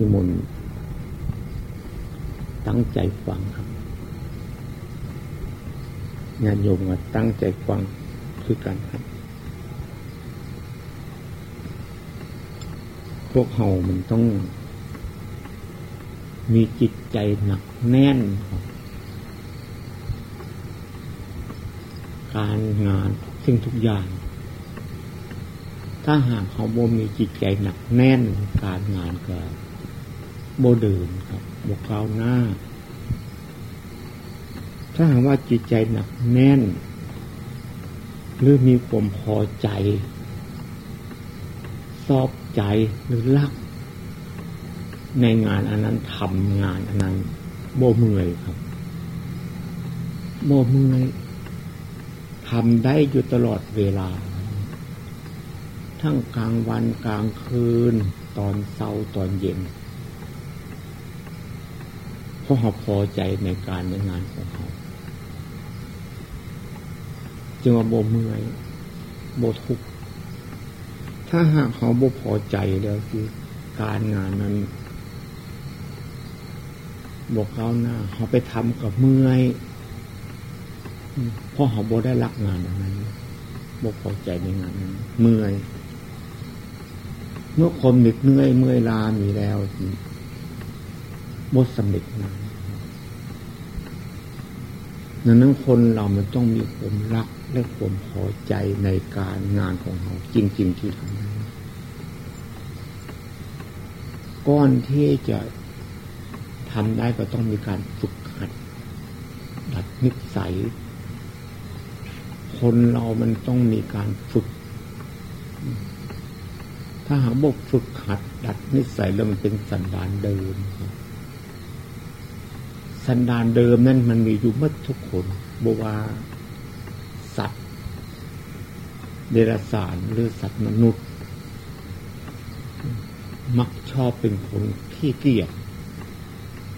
นิมนต์ตั้งใจฟังครับงานโยมก็ตั้งใจฟังคือกันครับ พวกเฮามันต้อง มีจิตใจหนักแน่นครับการงานซึ่งทุกอย่าง ถ้าหากเขาบ่มีจิตใจหนักแน่นการงานเก็ โบเดินครับโบก้าวหน้า ถ้าหากว่าจิตใจหนักแน่น หรือมีความพอใจชอบใจหรือรัก ในงานอันนั้นทำงานอันนั้นโบเมื่อยครับโบเมื่อยทำได้อยู่ตลอดเวลา ทั้งกลางวันกลางคืน ตอนเช้าตอนเย็น ราะเขาพอใจในการในงานของเขาจึงว่าโบเมื่อยโบทุกข์ถ้าหากเขาโบพอใจแล้วคือการงานนั้นบอกเขาหน้าเขาไปทำกับเมื่อยเพราะเขาโบได้รักงานนั้นโบพอใจในงานนั้นเมื่อยเมื่อคนเหน็ดเหนื่อยเมื่อยลามีแล้ว บดสำเร็จงานดังนั้นคนเรามันต้องมีความรักและความพอใจในการงานของเขาจริง ๆ ที่ทำนั้นก้อนที่จะทำได้ก็ต้องมีการฝึกหัด ดัดนิสัย คนเรามันต้องมีการฝึก ถ้าหากบกฝึกหัด ดัดนิสัยแล้วมันเป็นสันดานเดิม สันดานเดิมนั่นมันมีอยู่มื่อทุกคนบว่าสัตว์ เดรัจฉานหรือสัตว์มนุษย์ มักชอบเป็นคนที่เกลียด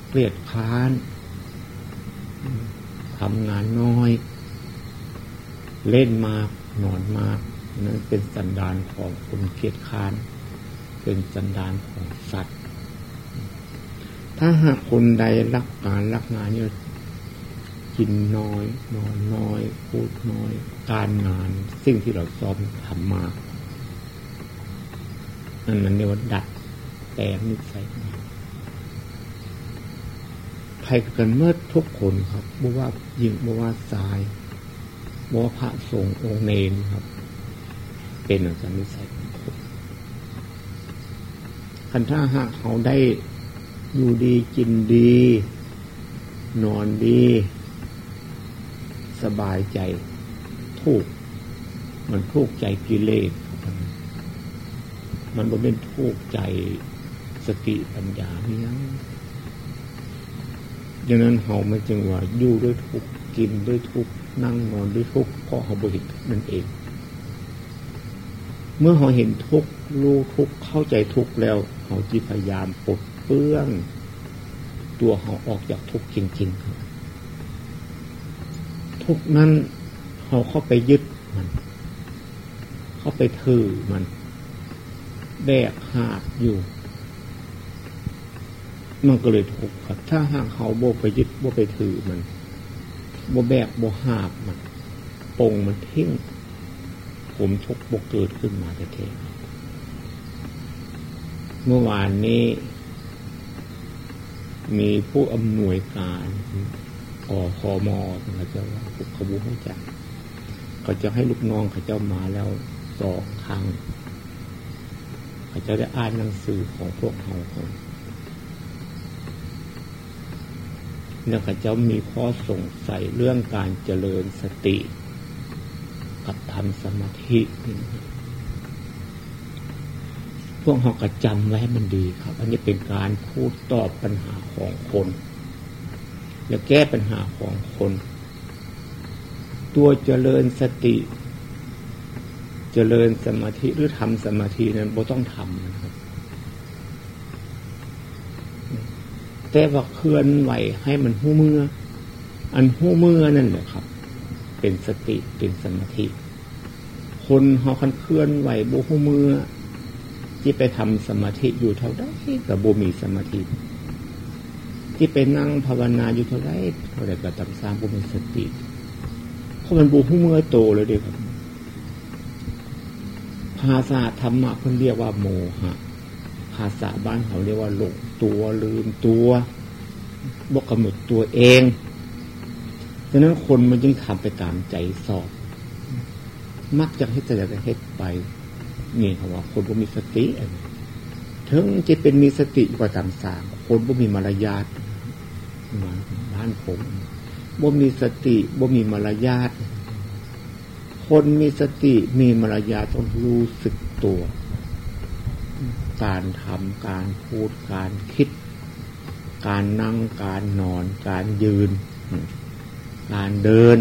เกลียดค้านทำงานน้อย เล่นมากนอนมากนั้นเป็นสันดานของคนเกลียดค้าน เป็นสันดานของสัตว์ ถ้าหากคนใดรักการรักงานเนี่ยกินน้อย นอนน้อย พูดน้อย การงาน สิ่งที่เราซ้อมทำมานั่นมันเรียกว่าดัดแต่นิสัยใครกันเมื่อทุกคนครับบกว่ายิงบกว่าสายบกว่าพระสงฆ์องค์เนนครับ เป็นอาจารย์นิสัยของผมคันถ้าหากเขาได้ อยู่ดีกินดี นอนดี สบายใจ ทุกมันทุกใจกิเลสมันบ่เป็นทุกใจสติปัญญาเนี้ยดังนั้นเฮาไม่จึงว่าอยู่ด้วยทุกกินด้วยทุกนั่งนอนด้วยทุกเพราะเขาบริทุกนั่นเอง เมื่อเขาเห็นทุกรู้ทุกเข้าใจทุกแล้วเขาจีพยายามปลด เปื้องตัวเขาออกจากทุกข์จริงๆครับทุกนั้นเขาเข้าไปยึดมัน เข้าไปถือมันแบกหาดอยู่ มันก็เลยทุกข์ครับ ถ้าหากเขาโบไปยึดโบไปถือมันโบแบกโบหาบมันปงมันทิ้งผมชกโบเกิดขึ้นมาแท้เมื่อวานนี้ มีผู้อำนวยการอคอมอเขาจะว่าปุกขบุให้จักเขาจะให้ลูกน้องเขาเจ้ามาแล้วสองครั้งเขาจะได้อ่านหนังสือของพวกเขาเนี่ยเขาเจ้ามีข้อสงสัยเรื่องการเจริญสติ กับทำสมาธิ พวกเขากระจำไว้มันดีครับ อันนี้เป็นการพูดตอบปัญหาของคนจะแก้ปัญหาของคน ตัวเจริญสติ เจริญสมาธิหรือทำสมาธินั้นบ่ต้องทำนะครับ แต่ว่าเคลื่อนไหวให้มันหู้มืออันหู้มือนั่นแหละครับ เป็นสติเป็นสมาธิ คนเขาคันเคลื่อนไหวโบหูมือ ที่ไปทำสมาธิอยู่เท่าไรกับบุมีสมาธิ ที่ไปนั่งภาวนาอยู่เท่าไรเท่าไรกับตำสามบุมีสติเพราะมันบูผู้เมื่อโตเลยเด็กครับภาษาธรรมะเพิ่นเรียกว่าโมหะ ภาษาบ้านเขาเรียกว่าหลงตัวลืมตัวบกกำหนดตัวเองดังนั้นคนมันจึงทำไปตามใจสอบ มักจะให้แต่จะให้ไป นี่เขาว่าคนบ่มีสติถึงจะเป็นมีสติกว่าตามสางคนบ่มีมารยาทมาบ้านผมบ่มีสติบ่มีมารยาทคนมีสติมีมารยาทต้องรู้สึกตัว การทำการพูดการคิด การนั่งการนอน การยืน การเดิน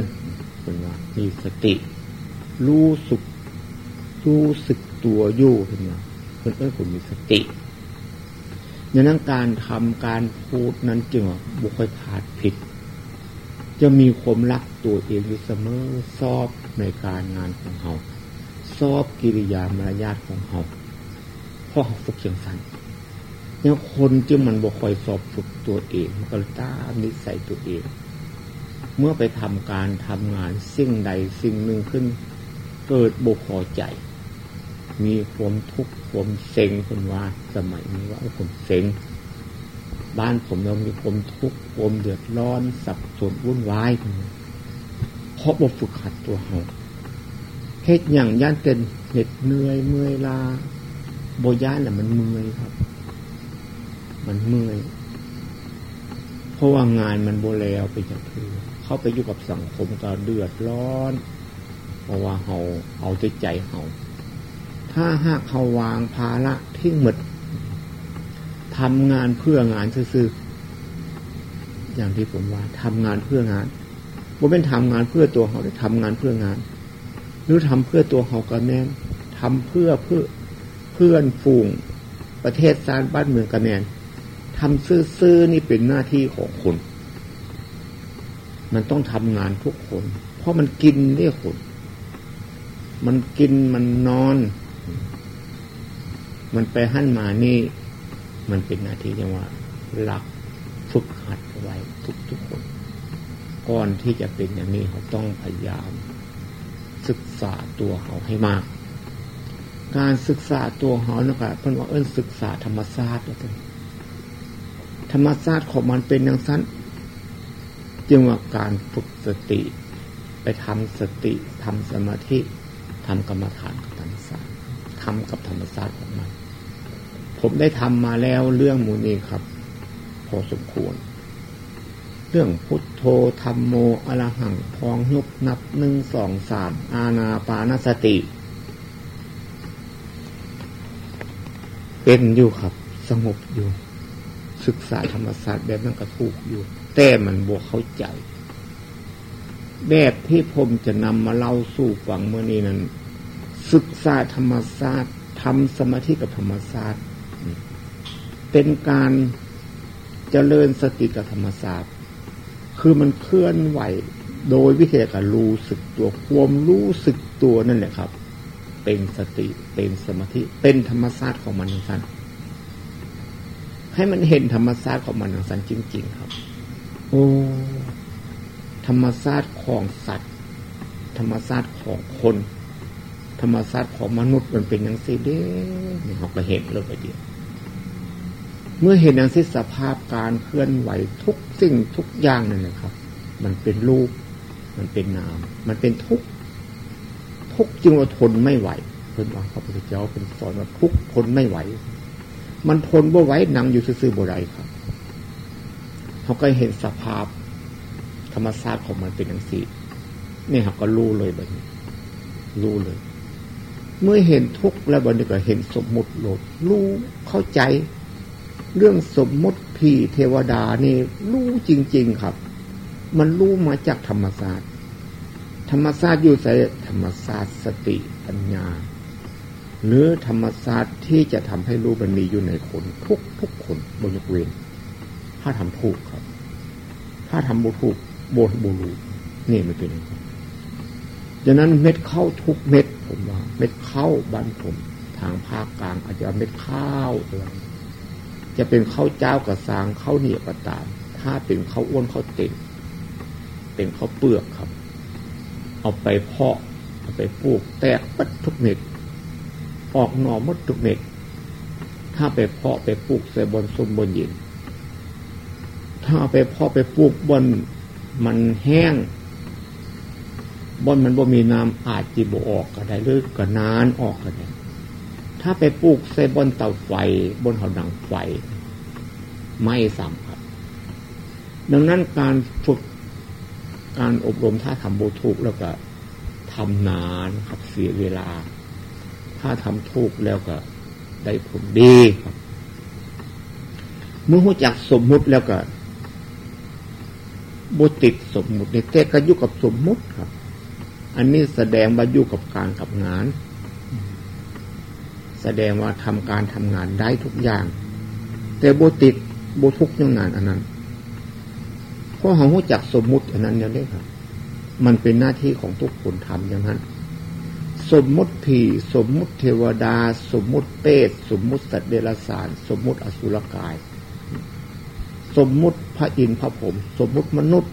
เป็นว่ามีสติ รู้สึกรู้สึก ตัวยู่ขึ้นมาเพื่อนเพื่อนคุณมีสติดังนั้นการทำการพูดนั้นจึงบุคคลขาดผิด จะมีความรักตัวเองอยู่เสมอชอบในการงานของเขาชอบกิริยามารยาทของเขาเพราะเขาฝึกเชียงสันเนี่ยคนจึงมันบุคคลสอบฝึกตัวเองก็ตามนิสัยตัวเอง เมื่อไปทำการทำงานสิ่งใดสิ่งหนึ่งขึ้น เกิดบุคคลใจ มีความทุกข์ความเซ็งคนว่าสมัยนี้ว่าผมเซ็งบ้านผมเรามีความทุกข์ความเดือดร้อนสับสนวุ่นวายเพราะบ่ฝึกขัดตัวเราเฮ็ดอย่างย่านเต็นเหน็ดเหนื่อยเมื่อยลาโบย่านแหละมันเมื่อยครับ มันเมื่อยเพราะว่างานมันโบแล้วไปจากคือเขาไปอยู่กับสังคมก็เดือดร้อน เพราะว่าเขาเอาใจใจเขา ถ้าหากเขาวางภาระทิ้งหมดทำงานเพื่องานซื่อๆอย่างที่ผมว่าทำงานเพื่องานว่าเป็นทำงานเพื่อตัวเขาได้ทำงานเพื่องาน หรือทำเพื่อตัวเขาก็แน่นทำเพื่อเพื่อเพื่อนฝูงประเทศชาติบ้านเมืองกันแน่นทำซื่อๆนี่เป็นหน้าที่ของคน มันต้องทำงานทุกคน เพราะมันกินได้คน มันกินมันนอน มันไปหั่นมานี่ มันเป็นหน้าที่จังว่าหลักฝึกหัดไว้ทุกทุกคน ก่อนที่จะเป็นอย่างนี้เขาต้องพยายาม ศึกษาตัวเขาให้มาก การศึกษาตัวเขานะครับเพื่อนว่าเอิ้นศึกษาธรรมศาสตร์ธรรมศาสตร์ของมันเป็นอย่างสั้นจึงว่าการฝึกสติ ไปทำสติทำสมาธิทำกรรมฐานกับธรรมศาสตร์ทำกับธรรมศาสตร์ของมัน ผมได้ทำมาแล้วเรื่องมูนี้ครับ พอสมควร เรื่องพุทโธธรรมโมอรหังพองยุบนับหนึ่งสองสามอาณาปานสติ เป็นอยู่ครับ สงบอยู่ ศึกษาธรรมศาสตร์แบบนั้นก็ถูกอยู่ แต่มันบวกเข้าใจ แบบที่ผมจะนำมาเล่าสู่ฟังเมื่อนี้นั้น ศึกษาธรรมศาสตร์ทำสมาธิกับธรรมศาสตร์ เป็นการเจริญสติกับธรรมศาสตร์คือมันเคลื่อนไหวโดยวิธีการรู้สึกตัวความรู้สึกตัวนั่นแหละครับ เป็นสติเป็นสมาธิเป็นธรรมศาสตร์ของมันสั้นให้มันเห็นธรรมศาสตร์ของมันสั้นจริง ๆ ครับ โอ้ธรรมศาสตร์ของสัตว์ ธรรมศาสตร์ของคน ธรรมศาสตร์ของมนุษย์มันเป็นอย่างสิเด้นี่เขาก็เห็นเลยไปเดียว เมื่อเห็นอย่างที่สภาพการเคลื่อนไหวทุกสิ่งทุกอย่างนั่นแหละครับ มันเป็นรูป มันเป็นนาม มันเป็นทุกทุกจึงว่าทนไม่ไหวเพื่อนว่าพระพุทธเจ้าเป็นสอนว่าทุกทนไม่ไหว มันทนบ่ไหวนั่งอยู่ซื่อๆบ่ไรครับเขาก็เห็นสภาพ ธรรมชาติของมันเป็นอย่างสี่นี่ครับก็รู้เลยแบบนี้รู้เลย เมื่อเห็นทุกข์แล้วบันนี้ก็เห็นสมมุติโลดรู้เข้าใจ เรื่องสมมติผีเทวดานี่รู้จริง ๆครับ มันรู้มาจากธรรมศาสตร์ ธรรมศาสตร์อยู่ใส่ธรรมศาสตร์สติปัญญา หรือธรรมศาสตร์ที่จะทำให้รู้มันมีอยู่ในคนทุกทุกคนบนยกเว้นถ้าทำถูกครับ ถ้าทำบุถูกโบนบูรูนี่มันเป็นอย่างนั้ดังนั้นเม็ดเข้าทุกเม็ดผมว่า เม็ดเข้าบ้านผมททางภาคกลางอาจจะเม็ดข้าว จะเป็นข้าวเจ้ากระสางข้าวเหนียวกระตาม ถ้าเป็นข้าวอ้วนข้าวเต็มเป็นข้าวเปลือกครับ เอาไปเพาะเอาไปปลูกแตกปัดทุกเม็ดออกหน่อมดทุกเม็ดถ้าไปเพาะไปปลูกใส่บนซุมบนยินถ้าไปเพาะไปปลูกบนมันแห้งบนมันบ่มีน้ำอาจจีบออกก็ได้หรือก็นานออกก็ได้ ถ้าไปปลูกใส่บนเตาไฟ บนหอดังไฟ ไม่สำครับดังนั้นการฝึกการอบรมถ้าทำโบถูกแล้วก็ทำนานครับเสียเวลา ถ้าทำถูกแล้วก็ได้ผลดีครับ เมื่อหัวจักสมมุติแล้วก็บุติดสมมุติในเตก็ยุ่กับสมมุติครับ อันนี้แสดงว่ายุ่กับการกับงาน แสดงว่าทำการทำงานได้ทุกอย่าง แต่บุติดบุทุกยังงานอันนั้นเพราะหัวจักสมมุติอันนั้นเนี่ยเลยครับ มันเป็นหน้าที่ของทุกคนทำอย่างนั้น สมมุติผีสมมุติเทวดา สมมุติเปรตสมมุติสัตว์เดรัจฉาน สมมุติอสุรกาย สมมุติพระอินทร์พระผม สมมุติมนุษย์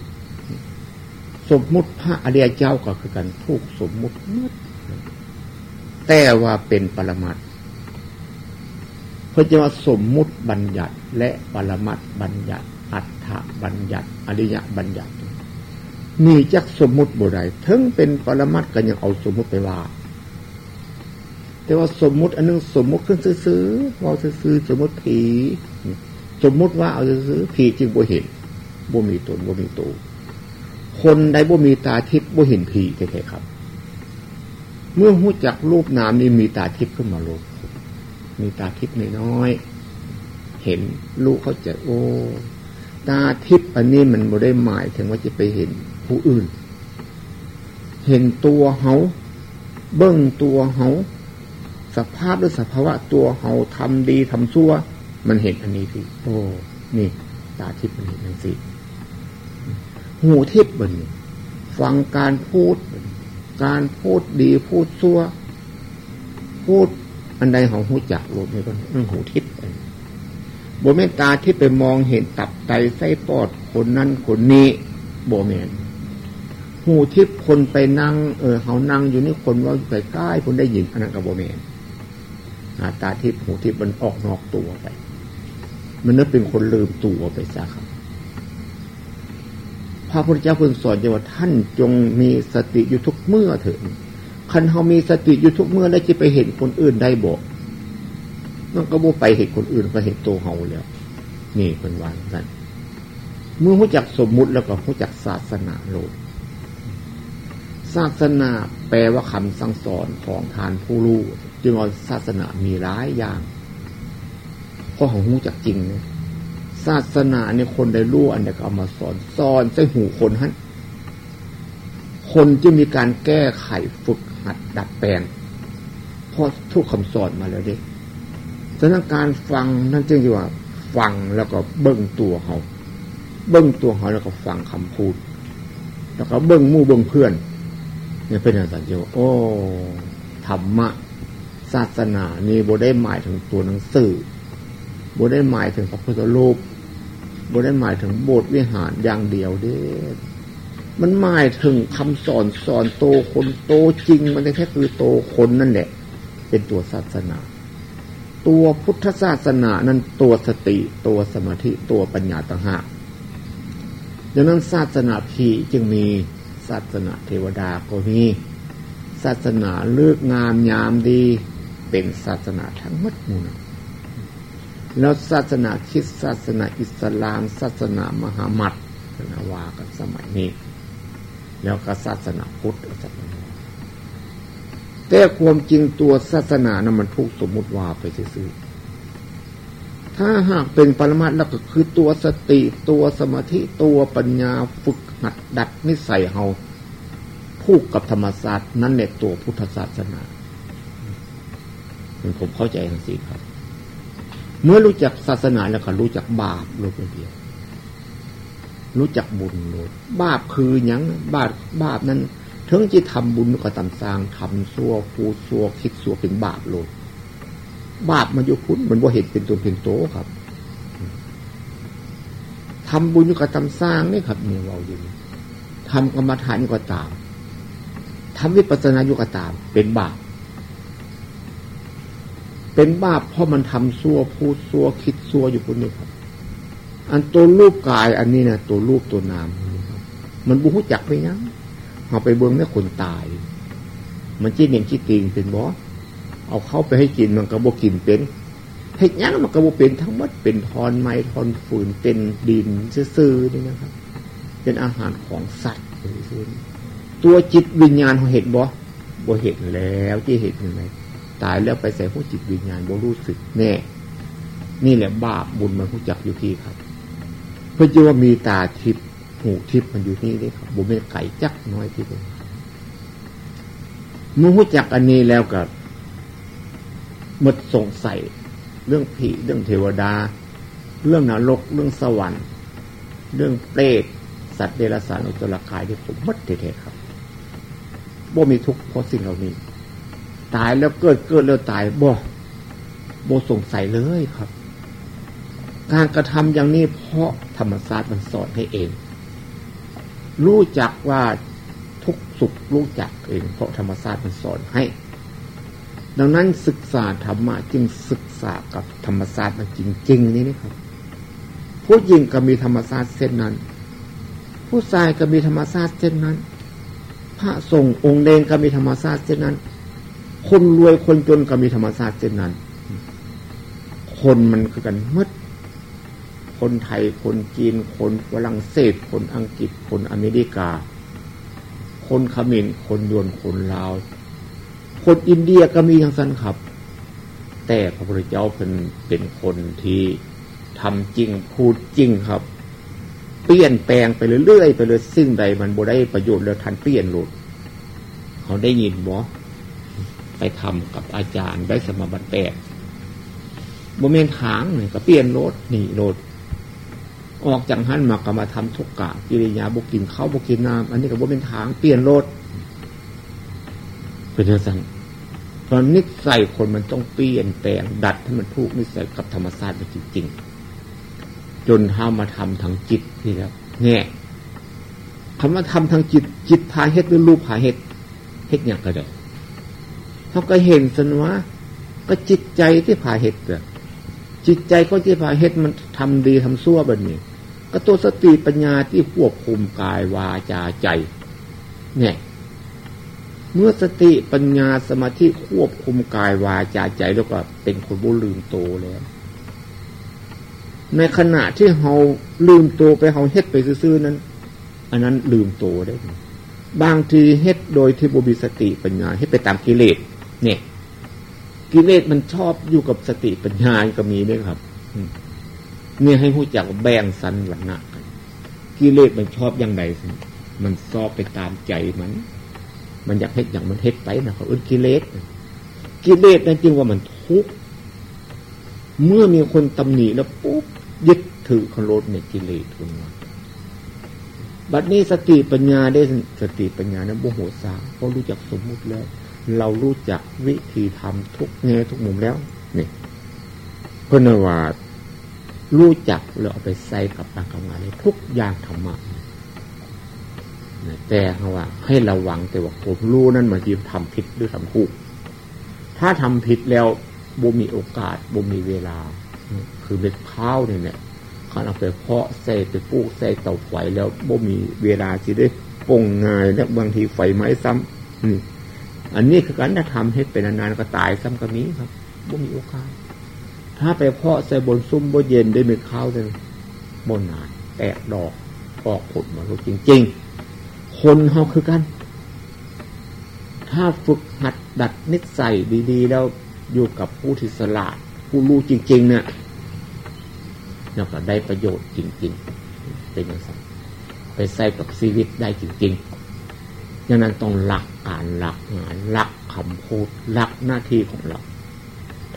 สมมุติพระอริยเจ้าก็คือกันทุกสมมุติมดแต่ว่าเป็นปรมัต เพื่อจะว่าสมมุติบัญญัติ และปรมัตบัญญัติ อัฏฐบัญญัติ อริยบัญญัติมีจักสมมุติบุไรถึงเป็นปรมัตก็ยังเอาสมมุติไปว่าแต่ว่าสมมุติอันนึงสมมุติขึ้นซื้อๆเราซื้อสมมุติผีสมมุติว่าเอาซื้อผีจริงบ่เห็นบ่มีตนบ่มีตัวคนใดบ่มีตาทิพย์บ่เห็นผีแท้ๆครับ เมื่อหู้จักรูปนามนี่มีตาทิพย์ขึ้นมาลง มีตาทิพย์น้อยๆเห็นลูกเขาจะโอ้ตาทิพย์อันนี้มันบ่ได้หมายถึงว่าจะไปเห็นผู้อื่น เห็นตัวเขาเบิ้งตัวเขาสภาพหรือสภาวะตัวเขาทำดีทำชั่ว มันเห็นอันนี้สิโอ้นี่ ตาทิพย์มันเห็นนั่นสิหูทิพย์มันฟังการพูด การพูดดีพูดชั่ว พูด อันใดของหูจักรวมในก็นั่นหูทิพย์โบเมตตาที่ไปมองเห็นตับไตไส้ปอดคนนั้นคนนี้โบเมนหูทิพย์คนไปนั่ง เออเขานั่งอยู่นี่คนว่าใกล้คนได้ยินอันนั้นกับโบเมนตาทิพย์หูทิพย์มันออกนอกตัวไป มันนึกเป็นคนลืมตัวไปซะครับพระพุทธเจ้าคุณสอนว่าท่านจงมีสติอยู่ทุกเมื่อเถิด คันเขามีสติอยู่ทุกเมื่อแล้จะไปเห็นคนอื่นได้บอกมันก็บ่ไปเห็นคนอื่นก็เห็นตัวเขาแล้ว นี่เป็นวันกันเมื่อรู้จักสมมุติแล้วก็รู้จักศาสนาโลกศาสนาแปลว่าคำสั่งสอนของทานผู้รู้จึงว่าศาสนามีหลายอย่างเพราะของหูจักจริงเนี่ยศาสนาเนี่ยคนได้รู้อันเดียก็เอามาสอนสอนใส่หูคนฮั่นคนจะมีการแก้ไขฝึก หัดดัดแปลงเพราะทุกคำสอนมาแล้วเด็กฉะนั้นการฟังนั่นจึงว่า ฟังแล้วก็เบิ้งตัวเขา เบิ้งตัวเขาแล้วก็ฟังคำพูด แล้วก็เบิ้งมู่เบิ้งเพื่อนเนี่ยเป็นอะไรเดียวโอ้ธรรมะศาสนานี่โบได้หมายถึงตัวหนังสือโบได้หมายถึงพระพุทธรูปโบได้หมายถึงโบสถ์วิหารอย่างเดียวเด้ มันหมายถึงคำสอนสอนโตคนโตจริง มันแค่คือโตคนนั่นแหละ เป็นตัวศาสนา ตัวพุทธศาสนานั้นตัวสติ ตัวสมาธิตัวปัญญาต่างหากดังนั้นศาสนาผีจึงมีศาสนาเทวดาก็มีศาสนาเลือกงามยามดี เป็นศาสนาทั้งหมดมูลแล้วศาสนาคริสต์ศาสนาอิสลาม ศาสนามหามัดนะว่ากันสมัยนี้ แล้วก็ศาสนาพุทธแต่ความจริงตัวศาสนานะมันทุกสมมุติว่าไปซื้อถ้าหากเป็นปรมาตแล้วก็คือตัวสติตัวสมาธิตัวปัญญาฝึกหัดดัดนิสัยเฮาผูกกับธรรมศาสตร์นั่นแหละตัวพุทธศาสนาผมเข้าใจทั้งสี่ครับ เมื่อรู้จักศาสนาแล้วก็รู้จักบาปโลกเดียว รู้จักบุญโลดบาปคือยังบาปบาปนั้นถึงจะทำบุญก็ตำสร้างทำซัวพูดซัวคิดซัวเป็นบาปโลดบาปมันอยู่พุ้นมันบ่าเห็นเป็นตัวเป็นโตครับทำบุญก็ทำสร้างนี่ครับเนี่ยเราอยู่ทำกรรมฐานอยู่ก็ตามทำวิปัสสนาอยู่ก็ตาม เป็นบาปเป็นบาปเพราะมันทำซัวพูดซัวคิดซัวอยู่คนนี้ครับ อันตัวรูปกายอันนี้นะตัวรูปตัวนาม มันบุหุจักไปยังเอาไปเบิ้งแม่คนตาย มันจี้เหน่งจีติงเป็นบอเอาเข้าไปให้กินมันก็บ่กินเป็นเห็ดยังมันก็บ่เป็นทั้งหมดเป็นทอนไม้ทอนฝืนเป็นดินซื่อๆนี่นะครับ เป็นอาหารของสัตว์ซื่อตัวจิตวิญญาณเขาเห็นบ่บ่เห็นแล้วที่เห็นยังไงตายแล้วไปใส่พวกจิตวิญญาณบ่รู้สึกแน่ นี่แหละบาปบุญมันรู้จักอยู่ที่ครับ พื่อจะว่ามีตาทิพย์หูทิพย์มันอยู่นี่นี่ครับบุเมไก่จักน้อยที่เดียวมือหูจักอันนี้แล้วกับหมดสงสัยเรื่องผีเรื่องเทวดา เรื่องนรกเรื่องสวรรค์ เรื่องเปรตสัตว์เดรัจฉานอุตระกายที่ผมมัดเท่ๆครับบ่มีทุกข์เพราะสิ่งเหล่านี้ ตายแล้วเกิดเกิดแล้วตายบ่บ่สงสัยเลยครับ การกระทำอย่างนี้เพราะธรรมศาสตร์มันสอนให้เอง รู้จักว่าทุกสุขรู้จักเอง เพราะธรรมศาสตร์มันสอนให้ ดังนั้นศึกษาธรรมะจึงศึกษากับธรรมศาสตร์มันจริง ๆ นี่นะครับ ผู้หญิงก็มีธรรมศาสตร์เส้นนั้น ผู้ชายก็มีธรรมศาสตร์เส้นนั้น พระสงฆ์องค์เลงก็มีธรรมศาสตร์เส้นนั้น คนรวยคนจนก็มีธรรมศาสตร์เส้นนั้น คนมันคือกันมด คนไทย คนจีน คนฝรั่งเศส คนอังกฤษ คนอเมริกา คนเขมรคนยวน คนลาว คนอินเดียก็มีอย่างสั้นครับ แต่พระพุทธเจ้าเป็นเป็นคนที่ทำจริงพูดจริงครับ เปลี่ยนแปลงไปเรื่อยๆไปเลยซึ่งใดมันบ่ได้ประโยชน์แล้วทันเปลี่ยนหลุด เขาได้ยินบ่ไปทำกับอาจารย์ได้สมบัติแปดโมเมนทางเนี่ยก็เปลี่ยนรถนี่รถ ออกจากหันมาก็มาทำทุกกะกิริยาบุกินข้าวบุกินน้ำอันนี้ก็บ่เป็นทางเปลี่ยนรถเป็นเรื่องสั้นเพราะนิสัยคนมันต้องเปลี่ยนแปลงดัดให้มันถูกนิสัยกับธรรมชาติจริงๆจนท้ามาทำทางจิตนี่แล้วแง่ยคำว่าทำทางจิต จิตพาเฮ็ดหรือรูปพาเฮ็ดเฮ็ดอย่างก็ได้เขาก็เห็นสนว่าก็จิตใจที่พาเฮ็ดอจิตใจก็ที่พาเฮ็ดมันทำดีทำซั่วแบบนี้ ก็ตัวสติปัญญาที่ควบคุมกายวาจาใจ เนี่ย เมื่อสติปัญญาสมาธิควบคุมกายวาจาใจแล้วก็เป็นคนบุลืมโตแล้ว ในขณะที่เฮาลืมโตไปเฮาเฮ็ดไปซื่อๆนั้น อันนั้นลืมโตได้ บางทีเฮ็ดโดยที่บุบิสติปัญญาให้ไปตามกิเลส เนี่ย กิเลสมันชอบอยู่กับสติปัญญาก็มีด้วยครับ เนี่ยให้ผู้จักแบ่งสันหลังนะกิเลสมันชอบอย่างใดมันชอบไปตามใจมัน มันอยากเฮ็ดอย่างมันเฮ็ดไปนะเขาอื่นกิเลสกิเลสนั่นจริงว่ามันทุกข์เมื่อมีคนตำหนิแล้วปุ๊บยึดถือคารในกิเลสคุณว่าบัดนี้สติปัญญาได้สติปัญญานั้นโมโหสาเพรารู้จักสมมุติแล้ว เรารู้จักวิธีทำทุกแง่ทุกมุมแล้วนี่เพื่อนว่า รู้จักเราเอาไปใส่กับการทำงานในทุกอย่างธรรมะแต่เขาว่า ให้ระวังแต่ว่าผมรู้นั่นมาจีทำผิดหรือทำถูกถ้าทำผิดแล้วบ่มีโอกาสบ่มีเวลา คือเม็ดข้าวเนี่ยเนี่ยเขาเอาไปเพาะใส่ไปปลูกใส่เตาไฟแล้วบ่มีเวลาที่ได้ปงงายแล้วบางทีไฟไหม้ซ้ำนี่อันนี้คือการทำให้เป็นนานๆก็ตายซ้ำก็มีครับบ่มีโอกาส ถ้าไปเพาะใส่บนซุ้มบนเย็นได้เม็ดข้าวเลยบนนานแตกดอกออกผลมาลูกจริง ๆ คนเฮาคือกัน ถ้าฝึกหัดดัดนิสัยดีๆ แล้วอยู่กับผู้ที่สลาด ผู้รู้จริง ๆ เนี่ยเราก็ได้ประโยชน์จริง ๆ เป็นอย่างไรไปใส่กับชีวิตได้จริงๆดังนั้นต้องหลักการหลักงานหลักคำพูดหลักหน้าที่ของเรา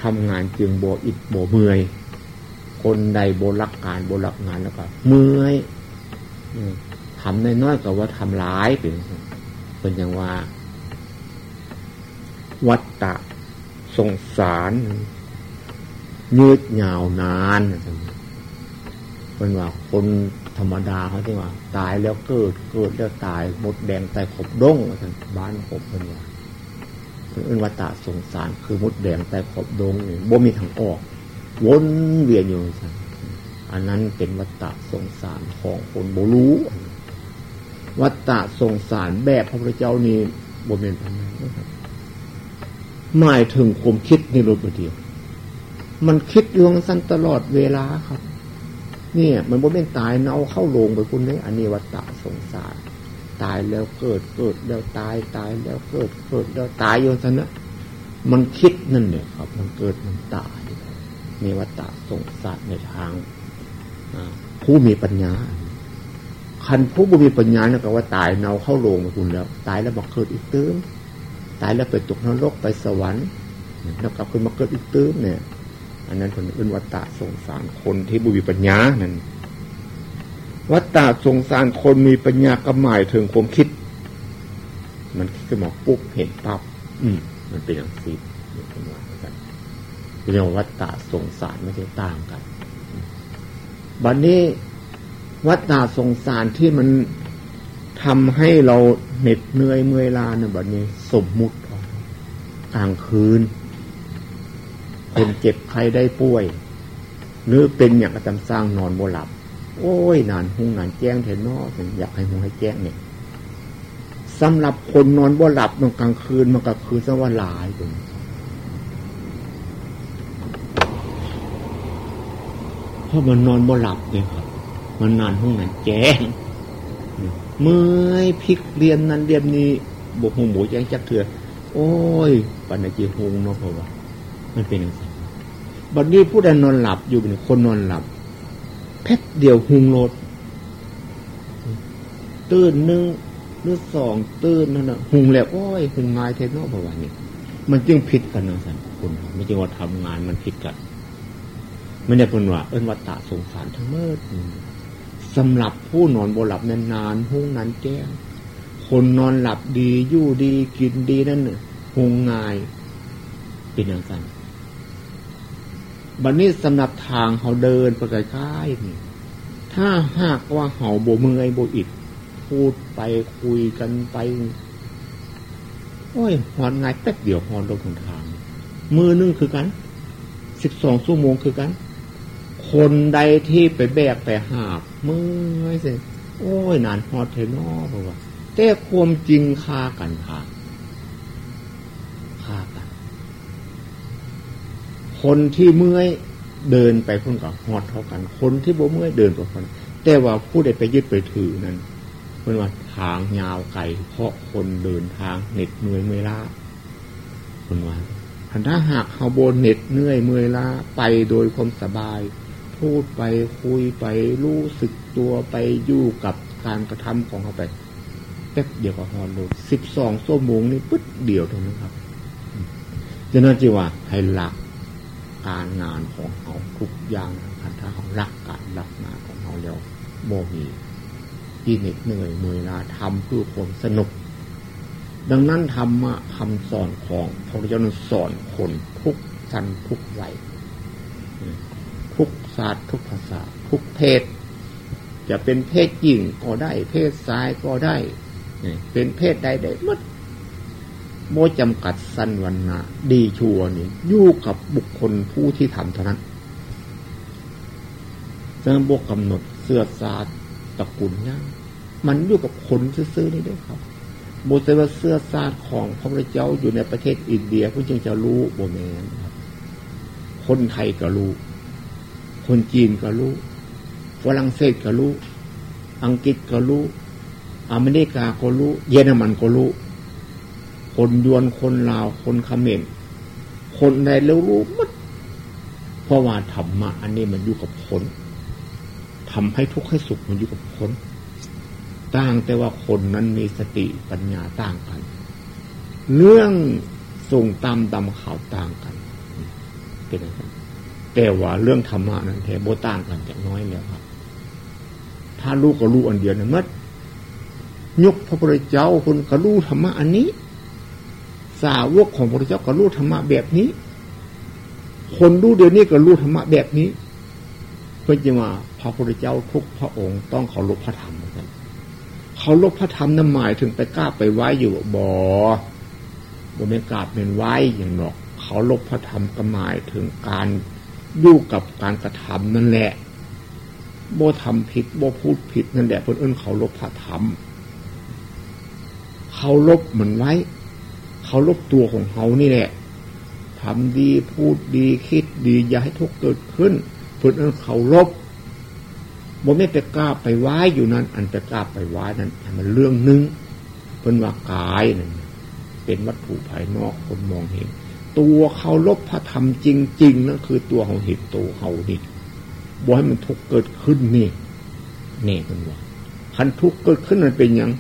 ทำงานจึงโบอิดโบเมื่อย คนใดโบรักการโบรักงานแล้วก็เมื่อยทำน้อยกับว่าทำร้ายเป็นเป็นอย่างว่า วัตตะสงสารยืดยาวนานเป็นว่าคนธรรมดาเขาที่ว่า ตายแล้วเกิดเกิดแล้วตายหมดแดงตายขบด้งบ้านผมเป็นว่า เป็นอันวัตตะสงสาร คือมดแดงแตายขบดงนี่บ่มีทางออก วนเวียนอยู่อันนั้นเป็นวัตตะสงสารของคนโบรู้ วัตตะสงสารแบบพระพุทธเจ้านี่บ่เป็นอันนั้นหมายถึงความคิดในรถเดียว มันคิดอยู่สั้นตลอดเวลาครับ เนี่ย มันบ่เป็นตายเนาเข้าโรงไปคุณนี่อันนี้วัตตะสงสาร ตายแล้วเกิดเกิดแล้วตายตายแล้วเกิดเกิดแล้วตายอยู่สนนะมันคิดนั่นเนี่ยครับ มันเกิดมันตายมีวัตตะสงสารในทางผู้มีปัญญา คันผู้บ่มีปัญญาเนี่ยก็ว่าตายเนาเข้าโรงคุณแล้ว ตายแล้วบอกเกิดอีกตื้มตายแล้วไปตกนรกไปสวรรค์แล้วกลับขึ้นมาเกิดอีกตื้มเนี่ย อันนั้นคนอื่นวัตตะสงสารคนที่บุญปัญญานั่น วัตตะสงสารคนมีปัญญาก็หมายถึงความคิด มันคิดขึ้นมาปุ๊บเห็นปั๊บอืมมันเป็นอย่างนี้เป็นว่ากันเรียกวัตตะสงสารไม่ใช่ต่างกันบัดนนี้วัตตาสงสารที่มันทำให้เราเหน็ดเหนื่อยเมื่อยล้าเนี่ยแบบนี้ สมมุติกลางคืนเป็นเจ็บใครได้ป่วย หรือเป็นอย่างกระจำสร้างนอนโบหลับ โอ้ยนานหุงนานแจ้งเห็นนออยากให้หุงให้แจ้งเนี่ยสำหรับคนนอนบ่หลับมันกลางคืนมันก็คือสวรรค์หลายตรงเพราะมันนอนบ่หลับเนี่ยครับ มันนานห้องนั้นแจ้งเมื่อยพลิกเรียนนั้นเรียนนี้บกหงหมูแจ้งจักเถื่อโอ้ยปัญจีหงเนาะเพราะว่า มันเป็นอย่างไรบัดนี้ผู้ใดนอนหลับอยู่เป็นคนนอนหลับ แพ็เดียวหุงโลดตื่นหนึ่งหรือสองตื่นนั่นนะหุงแล้วโอ้ยหุงงายเทนอกเพระว่านี่มันจึงผิดกันนะสันคุณไม่จริงว่าทำงานมันผิดกันไม่ได้เป็นว่าเอิ้นวัตตะสงสารทั้งเมื่อสำหรับผู้นอนบหลับนานๆหุ้งนั้นแจ้งคนนอนหลับดียู่ดีกินดีนั่นหุงง่ายเป็นอย่างนั้น บัดนนี้สำหรับทางเขาเดินไปใกล้ๆนี่ถ้าหากว่าเขาโบมือไอโบอิดพูดไปคุยกันไป โอ้ยหอนง่ายแป๊บเดียวหอนลงทาง มือนึงคือกันสิบสองชั่วโมงคือกัน คนใดที่ไปแบกไปหาบมือไม่สิโอ้ยนานฮอดเทนอเพราะว่าแต่ความจริงฆ่ากันค่ะฆ่ากัน คนที่เมื่อยเดินไปพุ่นกับฮอดเท่ากัน คนที่บ่เมื่อยเดินกับคน แต่ว่าผู้ใดไปยึดไปถือนั้นเพื่อนว่าทางยาวไกลเพราะคนเดินทางเหน็ดเหนื่อยเมื่อยล้าคนว่าถ้าหากเขาโบนเหน็ดเหนื่อยเมื่อยล้าไปโดยความสบาย พูดไปคุยไปรู้สึกตัวไปอยู่กับการกระทำของเขาไปแป๊บเดียวก็ฮอนโลดสิบสองชั่วโมงนี่ปึ๊ดเดียวเท่านั้นครับดังนั้นจีว่าให้หลัก การงานของเขาทุกอย่างครับถ้าเขารักการรักงานของเขาแล้วโมมีที่เหน็ดเหนื่อยเมื่อยลาทำเพื่อความสนุก ดังนั้นธรรมะคำสอนของพระพุทธเจ้าสอนคนทุกชั้นทุกวัยทุกศาสตร์ทุกภาษา ทุกเพศ จะเป็นเพศหญิงก็ได้ เพศชายก็ได้ เป็นเพศใดใดมัด โมจำกัดสั้นวันนาดีชัวนี่อยู่กับบุคคลผู้ที่ทำเท่านั้นเสื่อบกกำหนดเสื้อสาดตระกูลย่างมันอยู่กับคนซื้อๆนี่ด้วยครับโบเซว่าเสื้อสาดของพระพุทธเจ้าอยู่ในประเทศอินเดียผู้จึงจะรู้โบแมนครับคนไทยก็รู้ คนจีนก็รู้ฝรั่งเศสก็รู้ อังกฤษก็รู้ อเมริกาก็รู้ เยอรมันก็รู้ คนยวนคนลาวคนเขมรคนใดแล้วรู้มัดเพราะว่าธรรมะอันนี้มันอยู่กับคนทำให้ทุกข์ให้สุขมันอยู่กับคน ต่างแต่ว่าคนนั้นมีสติปัญญาต่างกัน เรื่องส่งตามดำข่าวต่างกันเป็นอะไรแต่ว่าเรื่องธรรมะนั้นแท้โบต่างกันจากน้อยแล้วครับ ถ้ารู้ก็รู้อันเดียวนะมัดยกพระพุทธเจ้าคนก็รู้ธรรมะอันนี้ สาวกของพระพุทธเจ้าก็รู้ธรรมะแบบนี้ คนรู้เดี๋ยวนี้ก็รู้ธรรมะแบบนี้เพื่อจะว่าพระพุทธเจ้าทุกพระองค์ต้องเคารพพระธรรมเหมือนกันเขาลบพระธรรมนั่นหมายถึงไปกล้าไปไว้อยู่บ่บ่ไม่กล้าเป็นไว้อย่างหรอก เขาลบพระธรรมก็หมายถึงการยู่กับการกระทำนั่นแหละบ่ทำผิดบ่พูดผิดนั่นแหละเพื่อนอิ้นเขาลบพระธรรมเขาลบเหมือนไว้ เขาลบตัวของเขานี่แหละทำดีพูดดีคิดดีอย่าให้ทุกข์เกิดขึ้นเพื่อนเอิ้นเขาลบบ่ไม่ไปกล้าไปไว้อยู่นั้น อันไปกล้าไปไว้นั้นมันเรื่องนึงเป็นว่ากายนั่นเป็นวัตถุภายนอกคนมองเห็น ตัวเขาลบพระธรรมจริงๆนั่นคือตัวเขาเห็นตัวเขาดิบ่ให้มันทุกข์เกิดขึ้นนี่นี่เป็นว่าคันทุกข์เกิดขึ้นมันเป็นยัง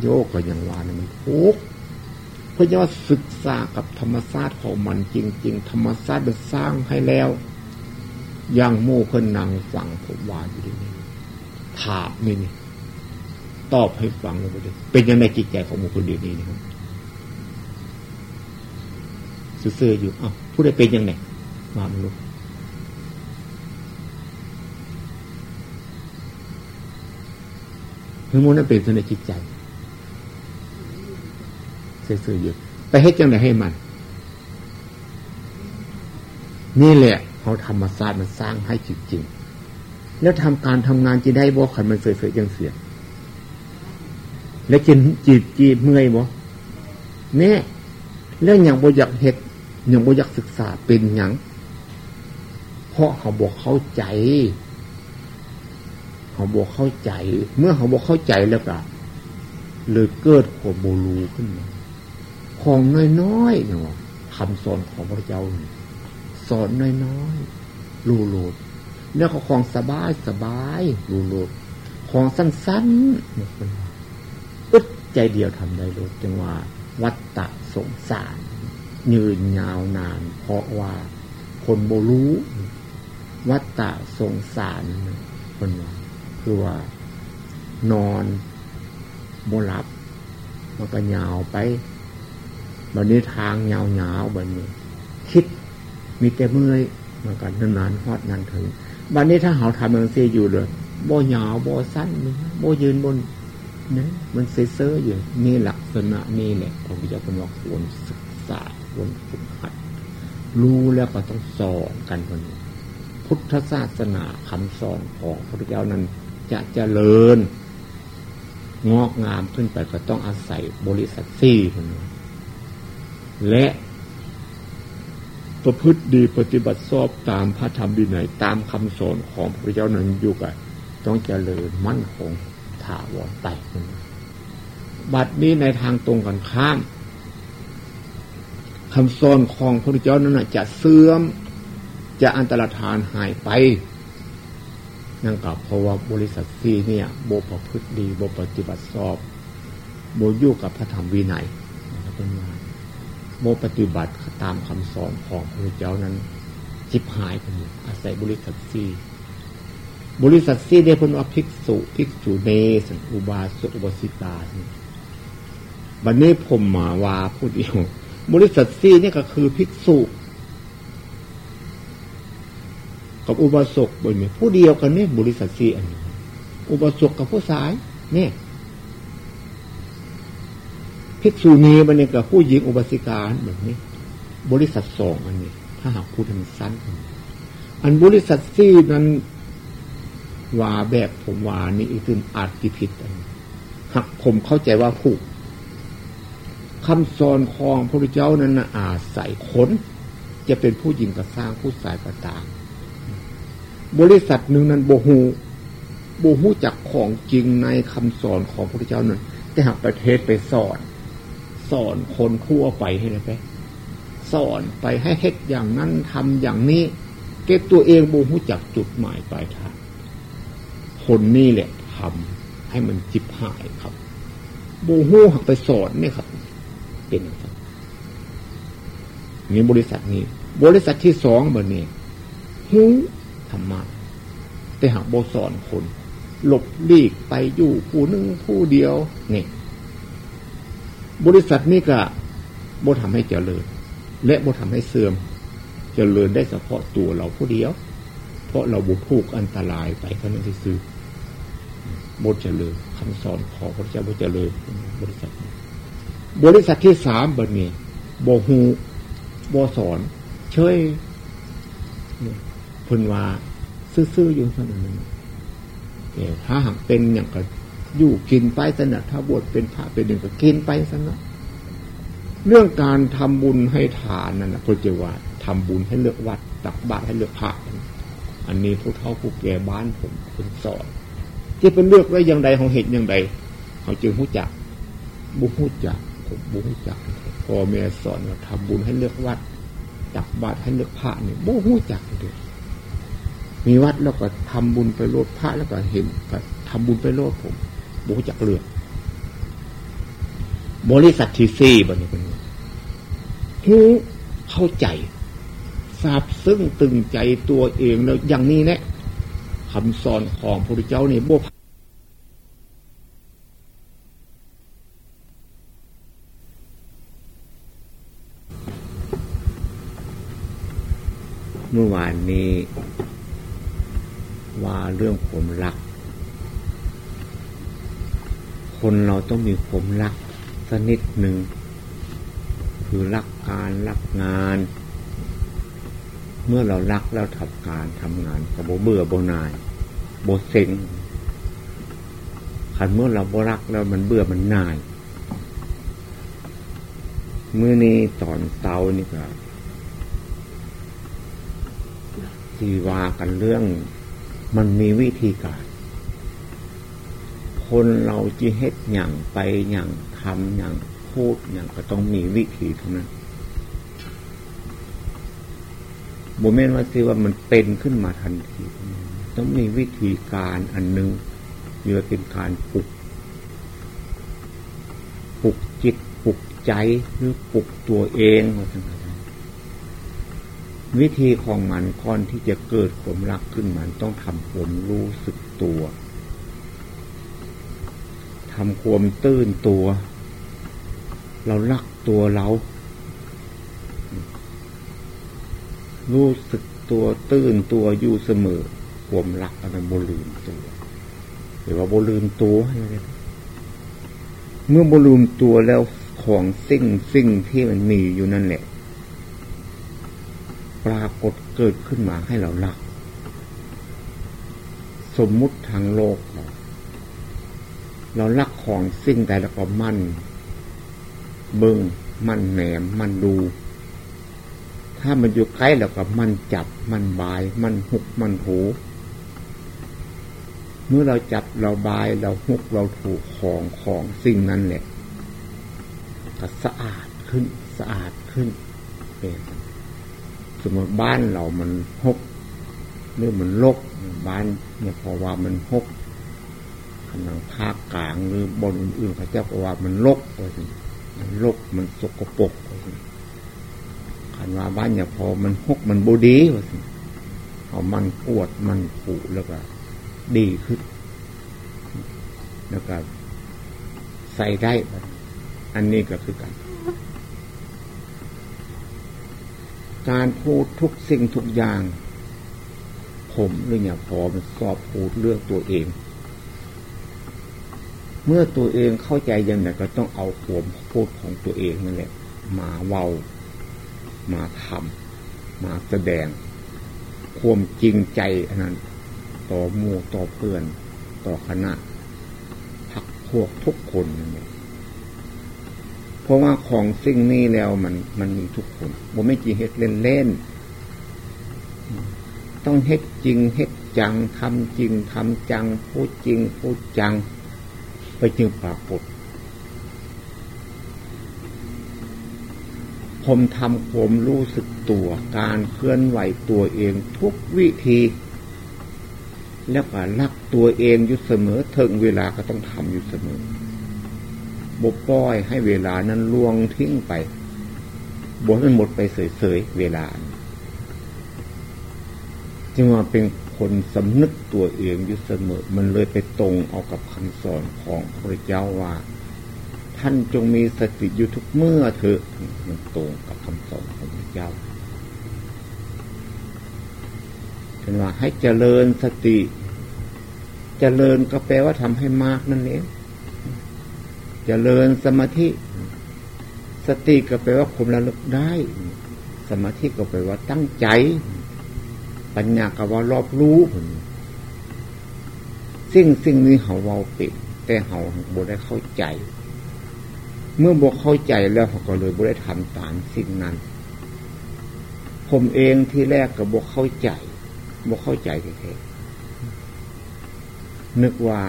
โยกก็ยังว่านะมันทุกเพ ราะว่าศึกษากับธรรมชาติของมันจริง ๆ ธรรมชาติมันสร้างให้แล้วอยังโม่เพิ่นนางฝังผมว่าอยู่ดีนี่ถามนี่นี่ตอบให้ฟังเลยปเด็นเป็นยังไงจิตใจของบุคคลเดียวนี้นะครับซื่อๆอยู่อ้าวผู้ใดเป็นยังไงมาไม่รู้เฮอร์โมนนั้นเป็นในจิตใจ ซื่ออยู่ไปให้จังไหนให้มัน นี่แหละเขาธรรมศาสตร์มันสร้างให้จริงๆแล้วทำการทำงานจีได้บ่ขันมันเสยๆยังเสียแล้วจินจีบจีบเมื่อยบ่เนี่ยเรื่องอย่างบ่อยากเห็ดอย่างบ่อยากศึกษาเป็นอย่างเพราะเขาบอกเข้าใจ เขาบอกเข้าใจ เมื่อเขาบอกเข้าใจแล้วก็เลยเกิดขวบโบลูขึ้นมา ของน้อยๆเนาะคำสอนของพระเจ้า สอนน้อยๆรูโลดเนี่ยเขาของสบายสบายรูโลดของสั้นๆเนี่ยเป็นอึดใจเดียวทำได้เลยจังว่า วัตตะสงสาร ยืนยาวนาน เพราะว่าคนโบรู้ วัตตะสงสารคนว่าคือว่านอนโมหลับมันก็ยาวไป บันนี้ทางยาวๆบันนี้ คิดมีแต่เมื่อยมันกันนานๆฮอดนานถึงบันนี้ถ้าเขาทำมันเสียอยู่เลยบ่ยาวบ่สั้นบ่ยืนบนนี่มันเซ่ออยู่นี่หลักษณะนี่แหละพระพุทธเจ้าเป็นว่าควรศึกษาควรฝึกหัด รู้แล้วก็ต้องสอนกันคนนี้พุทธศาสนาคำสอนของพระพุทธเจ้านั้น จะเจริญ งอกงามขึ้นไปก็ต้องอาศัยบริษัทซี่คนนี้ และประพฤติดีปฏิบัติชอบตามพระธรรมวินัยตามคำสอนของพระเจ้านั้นอยู่กันต้องเจริญมั่นคงถาวรไปบัดนี้ในทางตรงกันข้ามคำสอนของพระเจ้านั้นจะเสื่อมจะอันตรธานหายไป นั่นกับเพราะว่าบริษัทซีเนี่ยโบประพฤติดีโบปฏิบัติชอบโบอยุ่กับพระธรรมวินัยเป็นมา โมปฏิบัติตามคำสอนของพระเจ้านั้นจิบหายไปอาศัยบริษัทซีบริษัทซีได้พ้นว่าภิกษุภิกษุเนสอุบาสกอุบาสิกาบันนี้ผมมาวาพูดเดียวบริษัทซีนี่ก็คือภิกษุ กับอุบาสกบนนี้ผู้เดียวกันนี่บริษัทซีอันนี้อุบาสกกับผู้สายเนี่ย ภิกษุณีมันเนี่ยกับผู้หญิงอุบาสิกาแบบนี้ บริษัทสองอันนี้ ถ้าหากพูดให้มันสั้น อันบริษัทซี่นั้นว่าแบบผมว่านี่อีกึ่งอาจผิดอันหากผมเข้าใจว่าผูกคำสอนของพระเจ้านั้นนะอาศัยขนจะเป็นผู้หญิงก็สร้างผู้ชายก็ตามบริษัทหนึ่งนั้นโบหูโบหูจากของจริงในคำสอนของพระเจ้านั้นแต่หากประเทศไปสอน สอนคนทั่วไปให้เลยไปสอนไปให้เฮ็ดอย่างนั้นทำอย่างนี้ เก็บตัวเองบูหูจักจุดหมายปลายทางคนนี่แหละทำให้มันจิบหายครับบูหูหักไปสอนเนี่ยครับ เป็นอย่างนี้บริษัทนี้ บริษัทที่สองแบบนี้หูธรรมะแต่หากโบสอนคน หลบลีกไปอยู่ผู้หนึ่งผู้เดียวเนี่ย บริษัทนี้ก็บ่ทำให้เจริญ และบ่ทำให้เสื่อม เจริญได้เฉพาะตัวเราผู้เดียว เพราะเราบุผูกอันตรายไปเท่านั้นที่ซื้อบทเจริญคำสอนของพระเจ้าบทเจริญบริษัท บริษัทที่สามบัดนี้บหูบสอน เชยพนว่าซื่อๆอยู่เท่านั้นแต่ถ้าหากเป็นอย่างก็ อยู่กินไปสนะถ้าบวชเป็นพระเป็นหนึ่งก็กินไปสนะเรื่องการทำบุญให้ทานนั่นนะพระเจ้าว่าทำบุญให้เลือกวัดตักบาตรให้เลือกพระอันนี้ผู้เฒ่าผู้แก่บ้านผมคนสอนจะเป็นเลือกไว้อย่างใดของเหตุอย่างใดเขาจึงหู้จักบุหู้จักผมบุหู้จักพ่อแม่สอนว่าทำบุญให้เลือกวัดตักบาตรให้เลือกพระเนี่ยบุหู้จักเลยมีวัดแล้วก็ทำบุญไปโลดพระแล้วก็เห็นก็ทำบุญไปโลดผม บูจักเลือก บริษัทที่สี่บนี้เป็นหูเข้าใจทราบซึ่งตึงใจตัวเองแล้วอย่างนี้แหละคำสอนของพระพุทธเจ้านี่โบเมื่อวานนี้ ว่าเรื่องผมรัก คนเราต้องมีผมรักสักนิดหนึ่ง คือรักการรักงาน เมื่อเรารักแล้วทำการทำงานกับโบเบื่อโบนายโบเซ็งขันเมื่อเราโบรักแล้วมันเบื่อมันนายเมื่อนี้ตอนเตานี่ก็ทีวากันเรื่อง มันมีวิธีการ คนเราจะเฮ็ดอย่างไปอย่างทำอย่างพูดอย่างก็ต้องมีวิธีทั้งนั้นโมเมนว่าสิว่ามันเป็นขึ้นมาทันที ต้องมีวิธีการอันหนึ่งเยื่อเป็นการปลุกปลุกจิตปลุกใจหรือปลุกตัวเองว่าทั้งนั้นวิธีของมันก่อนที่จะเกิดความรักขึ้นมันต้องทำความรู้สึกตัว ทำความตื้นตัว เรารักตัวเรา รู้สึกตัวตื้นตัวอยู่เสมอความรักอันนั้นบลืมตัวหรือว่าบลืมตัวเมื่อบลืมตัวแล้วของสิ่งสิ่งที่มันมีอยู่นั่นแหละ ปรากฏเกิดขึ้นมาให้เราลัก สมมุติทางโลกเรา เราลักของสิ่งใดแล้วก็มั่นเบิงมันแหนม มันดู ถ้ามันอยู่ใกล้แล้วก็มันจับ มันบาย มันหุก มันหูเมื่อเราจับเราบายเราหุกเราถูกของของสิ่งนั้นแหละก็สะอาดขึ้น สะอาดขึ้นเป็นสมมติบ้านเรามันหกหรือมันลกบ้านเนี่ยพอว่ามันหก ภาคกลางหรือบนอื่นๆเขาเจ้าก็ว่ามันลกเลยมันลกมันสกปรกขันว่าบ้านเนี่ยพอมันหกมันบูดีว่าสิเอามันปวดมันผูแล้วก็ ดีขึ้น แล้วก็ ใส่ได้ อันนี้ก็คือกันการพูดทุกสิ่งทุกอย่าง ผมหรืออย่าพอมันสอบพูดเรื่องตัวเอง เมื่อตัวเองเข้าใจยังไงก็ต้องเอาผมพูดของตัวเองนั่นแหละ มาเว้ามาทำมาแสดง ความจริงใจอันนั้น ต่อมูต่อเพื่อน ต่อคณะพักพวกทุกคนนั่นแหละราะว่าของสิ่งนี้แล้วมันมันมีทุกคนผมไม่จีเฮ็ดเล่นเล่นต้องเฮ็ดจริงเฮ็ดจังทำจริงทำจัง พูดจริงพูดจัง ไปจึงปรากฏผมทำผมรู้สึกตัว การเคลื่อนไหวตัวเองทุกวิธี แล้วก็รักตัวเองอยู่เสมอถึงเวลาก็ต้องทำอยู่เสมอบกป้อยให้เวลานั้นล่วงทิ้งไปบนมันหมดไปเสยๆเวลา จึงว่าเป็น คนสำนึกตัวเองอยู่เสมอ มันเลยไปตรงเอากับคำสอนของพระเจ้าว่า ท่านจงมีสติอยู่ทุกเมื่อเถอะมันตรงกับคำสอนของพระเจ้าเป็นว่าให้เจริญสติ เจริญก็แปลว่าทำให้มากนั่นเองเจริญสมาธิ สติก็แปลว่าคมระลึกได้ สมาธิก็แปลว่าตั้งใจ ปัญญาก็ว่ารอบรู้สิ่งสิ่งนี้เขาเว้าปิดแต่เขาบ่ได้เข้าใจ เมื่อบกเข้าใจแล้วเขาก็เลยบ่ได้ทำตามสิ่งนั้น ผมเองที่แรกก็บกเข้าใจบกเข้าใจแท้นึกว่า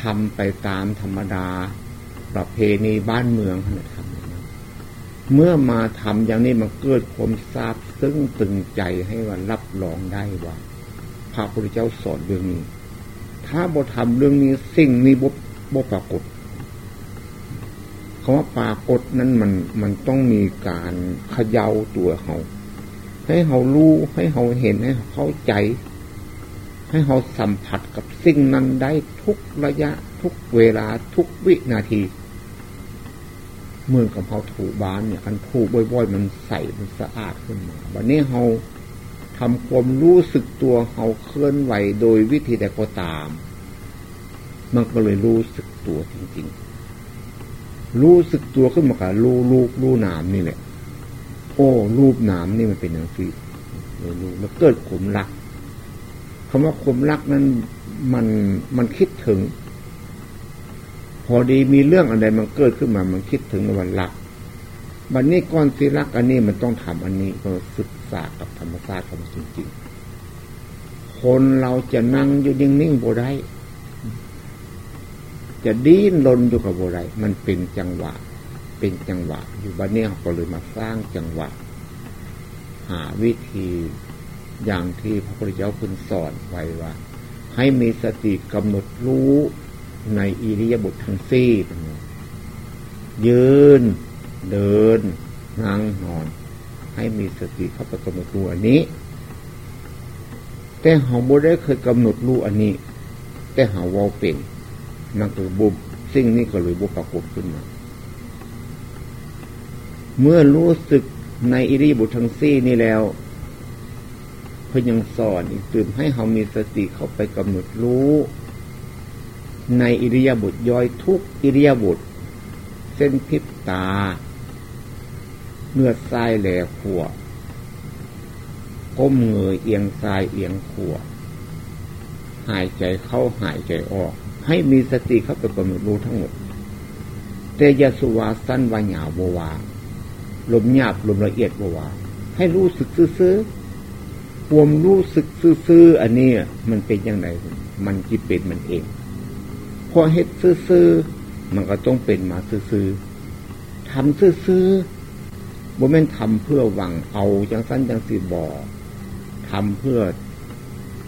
ทำไปตามธรรมดา ประเพณีบ้านเมืองขาทำ เมื่อมาทำอย่างนี้มันเกิดความทราบซึ่งตึงใจให้ว่ารับรองได้ว่าพระพุทธเจ้าสอนเรื่องนี้ ถ้าบ่ทำเรื่องนี้สิ่งนี้บ่บ่ปรากฏคำว่าปรากฏนั้นมันมันต้องมีการเขย่าตัวเขาให้เขารู้ให้เขาเห็นให้เขาเข้าใจ ให้เขาสัมผัสกับสิ่งนั้นได้ทุกระยะทุกเวลาทุกวินาที เมือกับเขาถูบ้านเนี่ยอันถูบ่อยๆ มันใสมันสะอาดขึ้นมาวันนี้เขาทำความรู้สึกตัวเขาเคลื่อนไหวโดยวิธีใดก็ตาม มันก็เลยรู้สึกตัวจริงๆ รู้สึกตัวขึ้นมากับรู้รูปรู้นามนี่แหละ โอ้ รูปนามนี่มันเป็นอย่างนี้รู้แล้วเกิดขมรักคำว่าขมรักนั้นมันมันคิดถึง พอดีมีเรื่องอะไรมันเกิดขึ้นมา มันคิดถึงวันรักบันนี้ก้อนสิรักอันนี้มันต้องทำอันนี้ก็ศึกษากับธรรมชาติของจริงๆ คนเราจะนั่งอยู่นิ่งๆบ่ได้จะดิ้นรนอยู่กับบ่ได้มันเป็นจังหวะ เป็นจังหวะ อยู่บ้านนี้ก็เลยมาสร้างจังหวะ หาวิธีอย่างที่พระพุทธเจ้าคุณสอนไว้ว่า ให้มีสติกำหนดรู้ ในอิริยาบถทั้งสี่ยืน เดิน นั่งนอน ให้มีสติเข้าไปกำหนดรู้อันนี้ แต่เขาบ่ได้เคยกำหนดรู้อันนี้ แต่เขาว่าเป็นนั่นคือบุบสิ่งนี้ก็เลยบุปรากฏขึ้นมา เมื่อรู้สึกในอิริบุตรทั้งสี่นี่แล้วเพื่อยังสอนอีกตื่นให้เขามีสติเข้าไปกำหนดรู้ ในอิริยาบถย่อยทุกอิริยาบถเส้นพิบตาเนื้อทรายแหล่ขัวก้มเงยเอียงทรายเอียงขัวหายใจเข้าหายใจออก ให้มีสติเข้าไปกำหนดรู้ทั้งหมดเตยสุวาสั้นวาหยาบวาลมหยาบลมละเอียดบวาให้รู้สึกซื่อๆควมรู้สึกซื่อๆอันนี้มันเป็นยังไงมันจิเป็นมันเอง พอเฮ็ดซื่อๆมันก็ต้องเป็นมาซื่อๆทำซื่อๆบ่แม่นทำเพื่อหวังเอาจังสั้นจังสีบ่อทำเพื่อ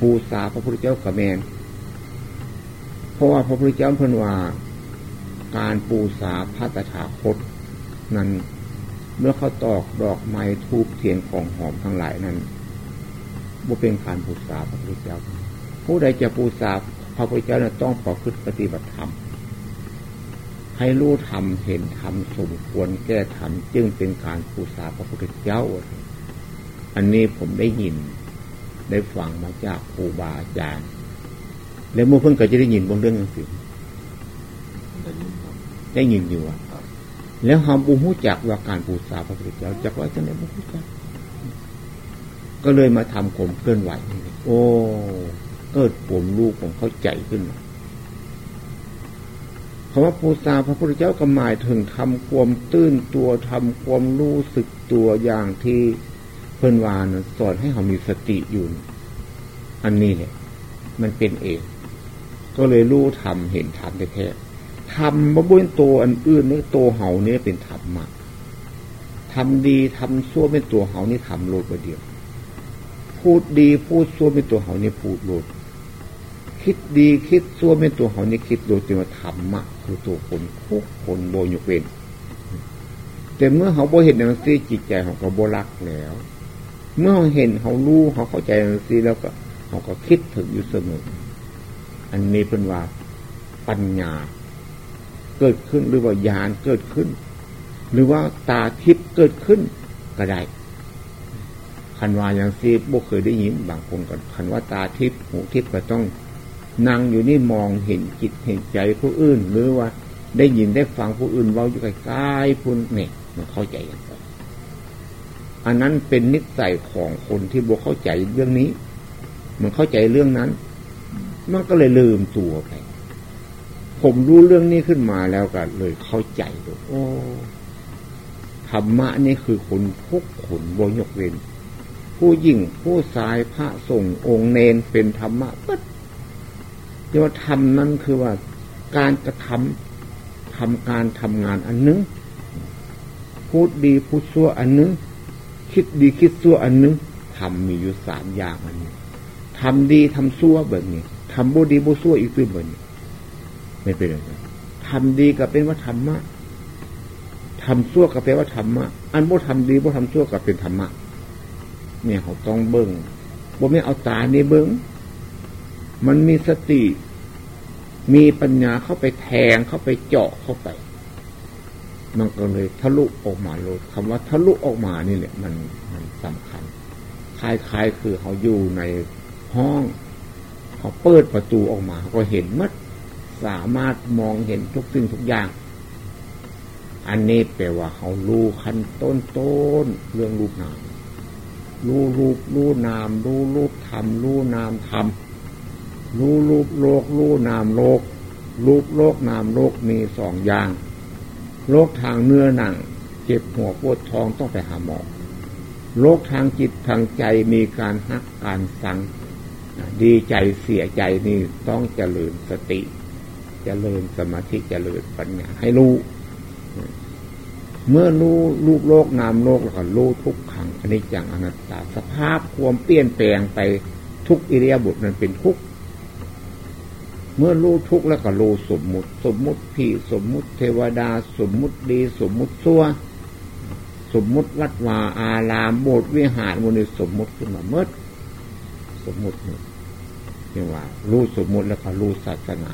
ปูษาพระพุทธเจ้ากระแมนเพราะว่าพระพุทธเจ้าเพิ่นว่าการปูษาพระตถาคตนั้นเมื่อเขาตอกดอกไม้ทูบเทียนของหอมทั้งหลายนั้นบ่เป็นการปูษาพระพุทธเจ้า ผู้ใดจะปูษา พระพุทธเจ้าต้องประพฤติปฏิบัติธรรมให้รู้ธรรมเห็นธรรมสมควรแก้ธรรมจึงเป็นการปูษาพระพุทธเจ้า อันนี้ผมได้ยิน ได้ฟังมาจากครูบาอาจารย์ แล้วเมื่อเพิ่งก็จะได้ยินบนเรื่องสิ่งได้ยินอยู่อะแล้วหอมบูฮู้จักว่าการปูษาพระพุทธเจ้าจักว่าจะไหนบูฮู้จักก็เลยมาทำข่มเคลื่อนไหว โอ้ เกิดผมรู้ผมเข้าใจขึ้นมาคำว่าปูซาพระพุทธเจ้าก็หมายถึงทำความตื้นตัวทำความรู้สึกตัวอย่างที่เพื่อนวานสอนให้เขามีสติอยู่ อันนี้เนี่ยมันเป็นเอง ก็เลยรู้ทำเห็นทำแท้ทำบ่บุญตัวอันอื่นนี่ตัวเหาเนี่ยเป็นธรรมะทำดีทำชั่วเป็นตัวเหานี่ทำโลดประเดียว พูดดีพูดชั่วเป็นตัวเหานี่พูดโลด คิดดีคิดชั่วเป็นตัวเขานี่คิดโดยตัวธรรมะคือตัวคนคุกคนโบยกเว้นแต่เมื่อเขาโบเห็นอย่างนี้จิตใจของเขาโบรักแล้ว เมื่อเขาเห็นเขารู้เขาเข้าใจอย่างนี้แล้วก็เขาก็คิดถึงอยู่เสมออันนี้เป็นว่าปัญญา เกิดขึ้นหรือว่าญาณเกิดขึ้น หรือว่าตาทิพย์เกิดขึ้นก็ได้คันวาอย่างซีบุเคยได้ยินบางคนก็คันว่าตาทิพย์หูทิพย์ก็ต้อง นั่งอยู่นี่มองเห็นจิตเห็นใจผู้อื่น หรือว่า ได้ยินได้ฟังผู้อื่นเว้าอยู่ใกล้ๆพุ่นเนี่ยมันเข้าใจอย่างไรอันนั้นเป็นนิสัยของคนที่บวเข้าใจเรื่องนี้ มันเข้าใจเรื่องนั้น มันก็เลยลืมตัวไป ผมรู้เรื่องนี้ขึ้นมาแล้วก็เลยเข้าใจว่าโอ้ธรรมะนี่คือคนทุกคนบยกเว้นผู้ยิ่งผู้สายพระส่งองค์เนนเป็นธรรมะปั๊ด เรียกว่าธรรมนั้นคือว่าการกระทำทำการทำงานอันนึง พูดดีพูดชั่วอันนึง คิดดีคิดชั่วอันนึงทำมีอยู่สามอย่างอันนี้ทำดีทำชั่วแบบนี้ทำบุดีบุชั่วอีกตัวแบบนี้ไม่เป็นไรทำดีก็เป็นว่าธรรมะทำชั่วก็แปลว่าธรรมะอันบ่ทำดีบ่ทำชั่วก็เป็นธรรมะเนี่ยเขาต้องเบิ้งบ่ไม่เอาตาในเบิ้ง มันมีสติ มีปัญญาเข้าไปแทงเข้าไปเจาะเข้าไป มันก็เลยทะลุออกมาโลดคำว่าทะลุออกมานี่แหละมันมันสำคัญคล้ายๆคือเขาอยู่ในห้อง เขาเปิดประตูออกมาก็เห็นมัดสามารถมองเห็นทุกสิ่งทุกอย่าง อันนี้แปลว่าเขารู้ขั้นต้นต้นเรื่องรูปนามรู้รูปรู้นามรู้รูปธรรมรู้นามธรรม รู้รูปโลกรู้นามโลก รูปโลกนามโลกมีสองอย่าง โลกทางเนื้อหนัง เจ็บหัวปวดท้องต้องไปหาหมอ โลกทางจิตทางใจมีการฮักการสัง ดีใจเสียใจนี่ต้องเจริญสติ เจริญสมาธิเจริญปัญญาให้รู้ เมื่อรู้รูปโลกนามโลกแล้วก็รู้ทุกขังอันนี้จังอนัตตาสภาพความเปลี่ยนแปลงไปทุกอิริยาบถนั้นเป็นทุก เมื่อรู้ทุกข์แล้วก็รู้สมมุติ สมมุติพี่สมมุติเทวดา สมมุติดี สมมุติซัวสมมุติวัดวาอารามโบสถ์วิหารมันสมมุติขึ้นมาเมื่อสมมุตินี่เรียกว่า รู้สมมุติแล้วก็รู้ศาสนา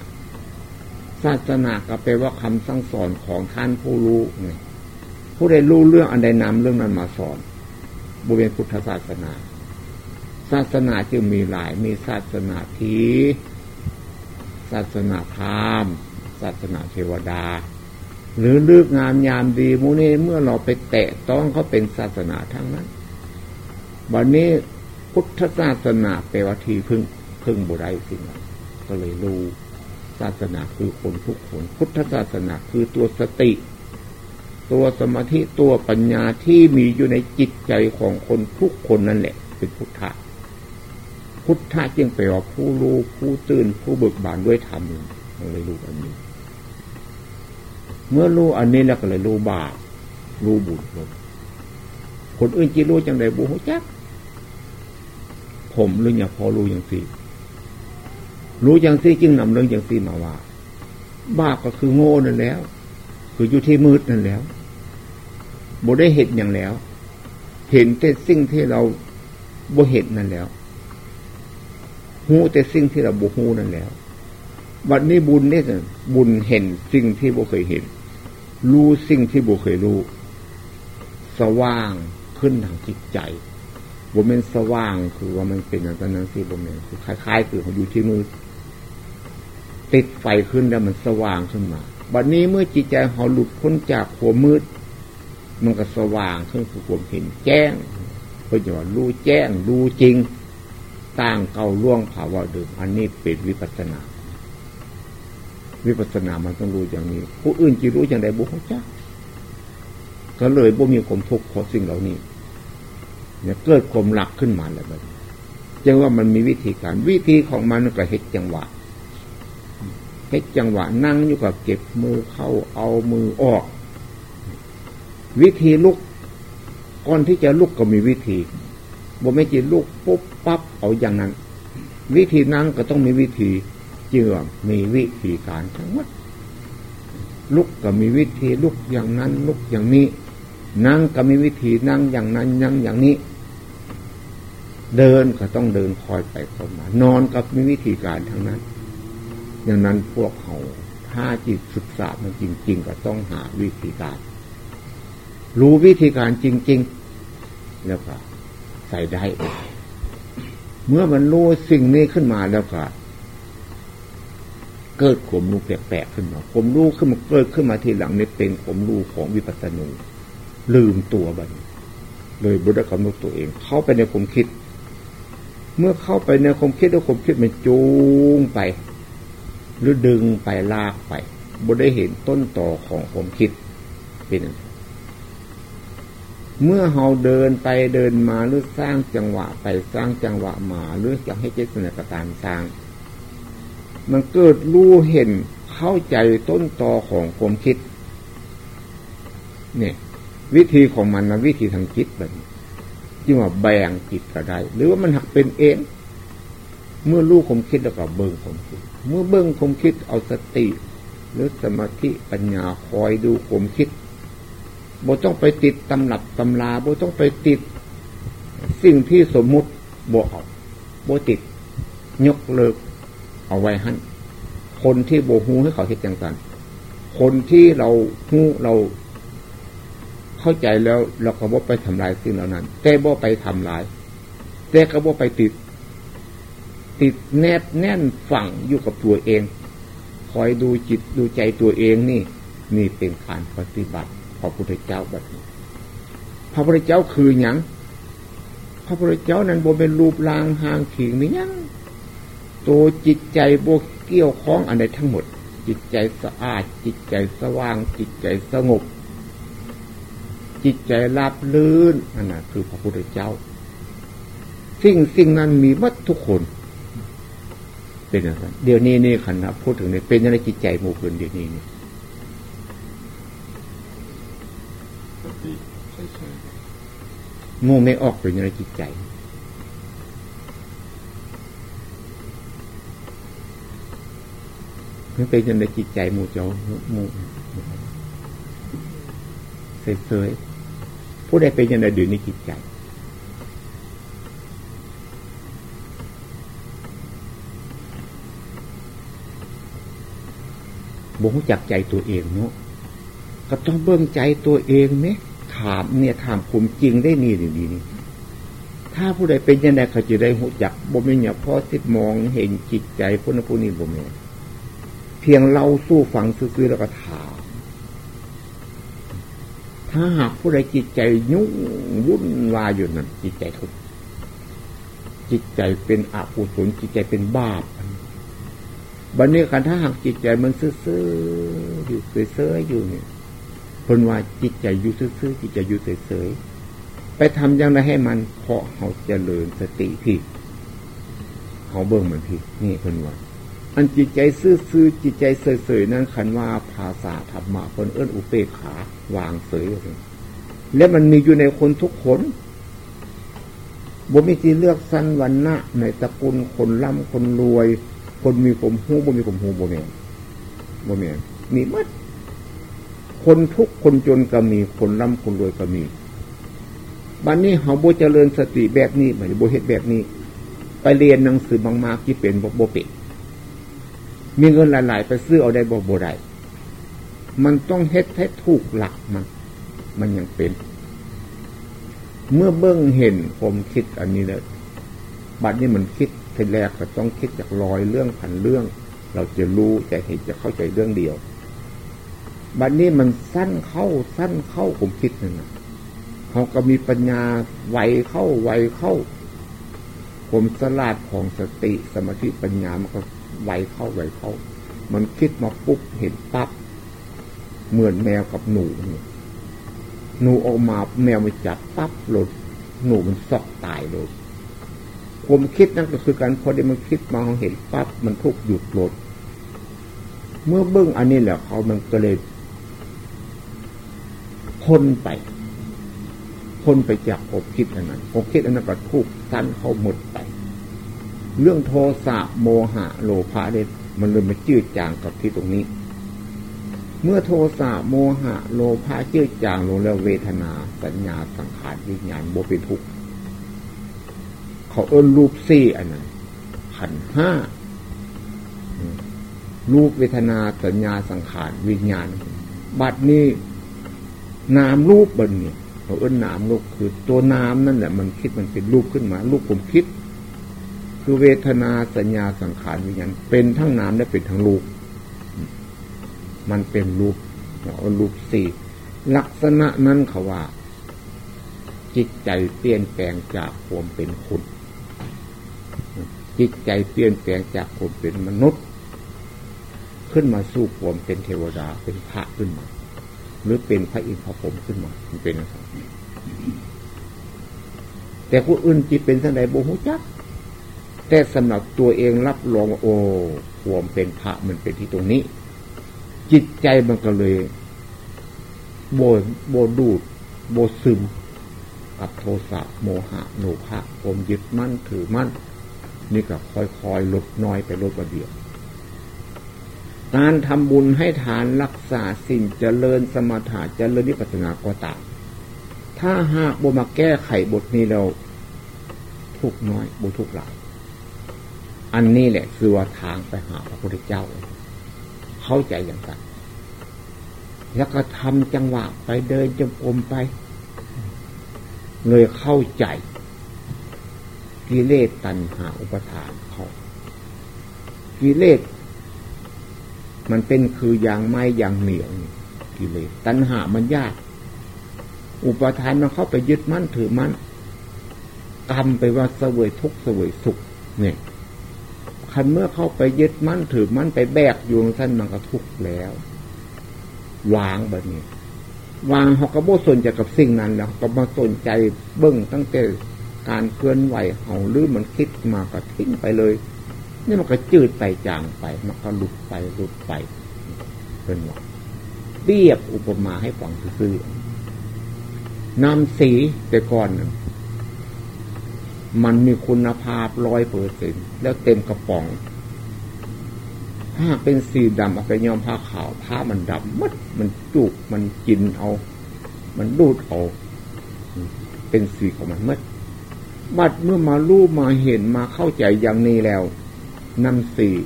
ศาสนาก็แปลว่าคำสั่งสอนของท่านผู้รู้เนี่ยผู้ใดรู้เรื่องอันใดนำเรื่องนั้นมาสอนบุเรพุทธศาสนา ศาสนาจึงมีหลายมีศาสนาที ศาสนาพราหมณ์ศาสนาเทวดา หรือเลือกงามยามดีมูนี่เมื่อเราไปแตะต้องเขาเป็นศาสนาทั้งนั้นวันนี้พุทธศาสนาแปวทีพึ่งพึ่งบุไรสิ่งนั้นก็เลยรู้ศาสนาคือคนทุกคน พุทธศาสนาคือตัวสติ ตัวสมาธิตัวปัญญาที่มีอยู่ในจิตใจของคนทุกคนนั่นแหละ เป็นพุทธะ พุทธะจึงแปลว่าผู้รู้ผู้ตื่นผู้เบิกบานด้วยธรรมเลยรู้อันนี้ เมื่อรู้อันนี้แล้วก็เลยรู้บาปรู้บุญลงคนอื่นจีรู้จังไดบุหัวจัก ผมหรืออย่างพอรู้อย่างสี่รู้อย่างสี่จึงนำเรื่องอย่างสี่มาว่า บาปก็คือโง่นั่นแล้ว คืออยู่ที่มืดนั่นแล้วบ่ได้เห็นอย่างแล้ว เห็นแต่สิ่งที่เราบ่เห็นนั่นแล้ว หูแต่สิ่งที่เราบุหูนั่นแล้ววันนี้บุญนี่บุญเห็นสิ่งที่บุเคยเห็น รู้สิ่งที่บุเคยรู้ สว่างขึ้นทางจิตใจบุเป็นสว่างคือว่ามันเป็นอย่างนั้นสิบุเป็นคือคล้ายๆคือเขาอยู่ที่มือติดไฟขึ้นแล้วมันสว่างขึ้นมาบัดนี้เมื่อจิตใจเขาหลุดพ้นจากหัวมืด มันก็สว่างขึ้นคือความเห็นแจ้งเพื่อจะว่ารู้แจ้งรู้จริง ตั้งเก่าล่วงภาวะเดิมอันนี้เป็นวิปัสนา วิปัสนามันต้องรู้อย่างนี้ ผู้อื่นจะรู้อย่างไรบุคคลจ้าก็เลยบ่มีความทุกข์เพราะสิ่งเหล่านี้ เนี่ยเกิดความหลักขึ้นมาแล้วแบบจังว่ามันมีวิธีการ วิธีของมันก็เฮ็ดจังหวะเฮ็ดจังหวะนั่งอยู่กับเก็บมือเข้าเอามือออก วิธีลุกก่อนที่จะลุกก็มีวิธี บ่ไม่จิลุกปุ๊บปั๊บเอาอย่างนั้น วิธีนั่งก็ต้องมีวิธีเจือมีวิธีการทั้งหมดลุกก็มีวิธีลุกอย่างนั้น ลุกอย่างนี้ นั่งก็มีวิธีนั่งอย่างนั้นนั่งอย่างนี้ เดินก็ต้องเดินคอยไปคอยมานอนก็มีวิธีการทั้งนั้นอย่างนั้นพวกเขาถ้าจิตศึกษามันจริง ๆ ก็ต้องหาวิธีการ รู้วิธีการจริง ๆ แล้วก็ ใส่ได้ เมื่อมันรู้สิ่งนี้ขึ้นมาแล้วก็เกิดขมรู้แปลกๆขึ้นมาขมรู้ขึ้นมาเกิดขึ้นมาทีหลังในเป็นขมรู้ของวิปัสสนูลืมตัวบันเลยบุตรกำหนดตัวเอง เข้าไปในความคิด เมื่อเข้าไปในความคิดแล้วความคิดมันจูงไป หรือดึงไปลากไปบุได้เห็นต้นต่อของความคิดเป็น เมื่อเราเดินไปเดินมาหรือสร้างจังหวะไปสร้างจังหวะมาหรือจะให้เจตนาการสร้าง มันเกิดรู้เห็นเข้าใจต้นตอของความคิด เนี่ย วิธีของมันนะวิธีทางจิตแบบที่ว่าแบ่งจิตก็ได้ หรือว่ามันหักเป็นเองเมื่อรู้ความคิดแล้วก็เบิ่งความคิด เมื่อเบิ่งความคิดเอาสติ หรือสมาธิปัญญาคอยดูความคิด บ่ต้องไปติดตำหนับตำลาบ่ต้องไปติด สิ่งที่สมมุติบ่เอาบ่ติด ยกเลิก เอาไว้หันคนที่โบหูให้เขาเห็นจังสันคนที่เราหูเราเข้าใจแล้วเราก็บ่ไปทำลายสิ่งเหล่านั้น แต่บ่ไปทำลาย แต่ก็บ่ไปติด ติดแนบแน่นฝังอยู่กับตัวเอง คอยดูจิตดูใจตัวเองนี่ นี่เป็นการปฏิบัติ พระพุทธเจ้าแบบนี้ พระพุทธเจ้าคือหยังพระพุทธเจ้านั้นบ่เป็นรูปร่างห่างขิงนี่ยังตัวจิตใจโบเกี่ยวข้องอะไรทั้งหมด จิตใจสะอาด จิตใจสว่าง จิตใจสงบ จิตใจราบลื่นนั่นนคือพระพุทธเจ้า สิ่งสิ่งนั้นมีวัดทุกคน เป็นอะไรเดี๋ยวนี้นี่ขันนะพูดถึงเนี่ยเป็นอะไรจิตใจโมเกินเดี๋ยวนี้นี่ โมไม่ออกเป็นอะไรจิตใจ มันเป็นยังในจิตใจหมู่เจ้าหมู่เสยๆผู้ใดเป็นยังไงดือในจิตใจบ่งจักใจตัวเองเนาะก็ต้องเบิ่งใจตัวเองไหม ถามเนี่ยถามผมจริงได้นี่ดีนี่ถ้าผู้ใดเป็นยังไงเขาจะได้หูจักบ่ม่เนี่ยพ่อที่มองเห็นจิตใจผู้นั้นผู้นี้บ่ม่เพียงเราสู้ฟังซื้อแล้วก็ถาม ถ้าหากผู้ใดจิตใจยุ่งวุ่นวายอยู่นั่นจิตใจทุกข์จิตใจเป็นอกุศลจิตใจเป็นบาปบันนี้การถ้าหากจิตใจมันซื่อๆอยู่เฉยๆอยู่เนี่ย คนว่าจิตใจอยู่ซื่อๆจิตใจอยู่เฉยๆไปทำยังไงให้มันเพราะเขาเจริญสติพี่เขาเบิ่งมันพี่นี่เพิ่นว่าอันจิตใจซื่อๆจิตใจเสยๆนั้นคันว่าภาษาธรรมะคนเอื้นอุเปกขาวางเสยเลยและมันมีอยู่ในคนทุกคนบ่มีที่เลือกสั้นวันณะในตระกูลคนร่ำคนรวย คนมีผมหูบ่มีผมหูบ่แม่บ่แม่มีมัด คนทุกคนจนก็มี คนร่ำคนรวยก็มีบัดนนี้เขาโบเจริญสติแบบนี้เหมือนโบเฮ็ดแบบนี้ ไปเรียนหนังสือบางมากที่เป็นโบเป็ดมีเงินหลาย ๆ ไปซื้อเอาได้บ่บ่ได้มันต้องเฮ็ดให้ถูกหลักมัน มันยังเป็น เมื่อเบิ้งเห็นผมคิดอันนี้เลยบัดนี้มันคิดทีแรกก็ต้องคิดจากลอยเรื่องผันเรื่อง เราจะรู้จะเห็นจะเข้าใจเรื่องเดียว บัดนี้มันสั้นเข้าสั้นเข้าผมคิดนั่นนะเขาก็มีปัญญาไวเข้าไวเข้า ผมสลาดของสติสมาธิปัญญามันก็ไวเข้าไวเข้า มันคิดมาปุ๊บเห็นปั๊บเหมือนแมวกับหนูหนูออกมาแมวมันจับปั๊บหลุดหนูมันซอกตายเลยผมคิดนั่นก็คือการพอได้มันคิดมาเห็นปั๊บมันทุกหยุดหลดเมื่อเบื้องอันนี้แหละเขามันก็เลย พ้นไปพ้นไปจากผมคิดอันนั้นผมคิดอันนั้นก็ทุกสั้นเขาหมดไป เรื่องโทสะโมหะโลภะเนี่ยมันเลยมาจืดจางกับที่ตรงนี้ เมื่อโทสะโมหะโลภะจืดจางลงแล้วเวทนาสัญญาสังขารวิญญาณโบเป็นทุกข์เขาเอิ้นรูปซี่อันนั้นขันห้ารูปเวทนาสัญญาสังขารวิญญาณ บัดนี้ นามรูปบนเนี่ยเราเอิ้นนามรูปคือตัวน้ำนั่นแหละ มันคิดมันเป็นรูปขึ้นมารูปผมคิด คือเวทนาสัญญาสังขารวิญญาณเป็นทั้งน้ำและเป็นทั้งรูป มันเป็นรูปเอารูปสี่ลักษณะนั้นเขาว่า จิตใจเปลี่ยนแปลงจากความเป็นคุณจิตใจเปลี่ยนแปลงจากความเป็นมนุษย์ ขึ้นมาสู้ความเป็นเทวดาเป็นพระขึ้นมา หรือเป็นพระอินทร์พระพรหมขึ้นมามันเป็นอะไรแต่คนอื่นจิตเป็นสังใดโบหูจัก แต่สำหรับตัวเองรับรองโอ้ความเป็นพระมันเป็นที่ตรงนี้ จิตใจมันก็เลยโบโบดูด โบซึมกับโทสะโมหะโนภะผมยึดมั่นถือมั่น นี่ก็ค่อยๆลดน้อยไปลดประเดียว การทำบุญให้ทานรักษาสิ่งเจริญสมถะเจริญนิพพานาก็ตามถ้าหากบมาแก้ไขบทนี้เราทุกน้อยบุทุกหลาย อันนี้แหละคือว่าทางไปหาพระพุทธเจ้า เข้าใจอย่างไรแล้วก็ทำจังหวะไปเดินจงกรมไป เลยเข้าใจ กิเลสตัณหาอุปทานเขากิเลส มันเป็นคืออย่างไม้ยางเหนียวกิเลสตัณหามันยาก อุปทานมันเข้าไปยึดมั่นถือมั่นกรรมไปว่าเสวยทุกเสวยสุข เนี่ยคันเมื่อเข้าไปยึดมั่นถือมั่นไปแบกอยู่ท่านมันก็ทุกข์แล้ววางแบบนี้ วางเขาก็บ่สนใจกับสิ่งนั้นแล้วก็มาสนใจเบิ้งตั้งแต่การเคลื่อนไหวเอาหรือมันคิดมาก็ทิ้งไปเลย นี่มันก็จืดไปจางไป มันก็หลุดไปหลุดไปเป็นว่าเรียบอุปมาให้ฟังซื่อๆน้ำสีแต่ก่อนมันมีคุณภาพร้อยเปอร์เซ็นแล้วเต็มกระป๋อง ถ้าเป็นสีดำเอาไปย้อมผ้าขาวผ้ามันดำมัดมันจุกมันกินเอา มันดูดเอาเป็นสีของมันมัดบัดเมื่อมารู้มาเห็นมาเข้าใจอย่างนี้แล้ว นั่นสี่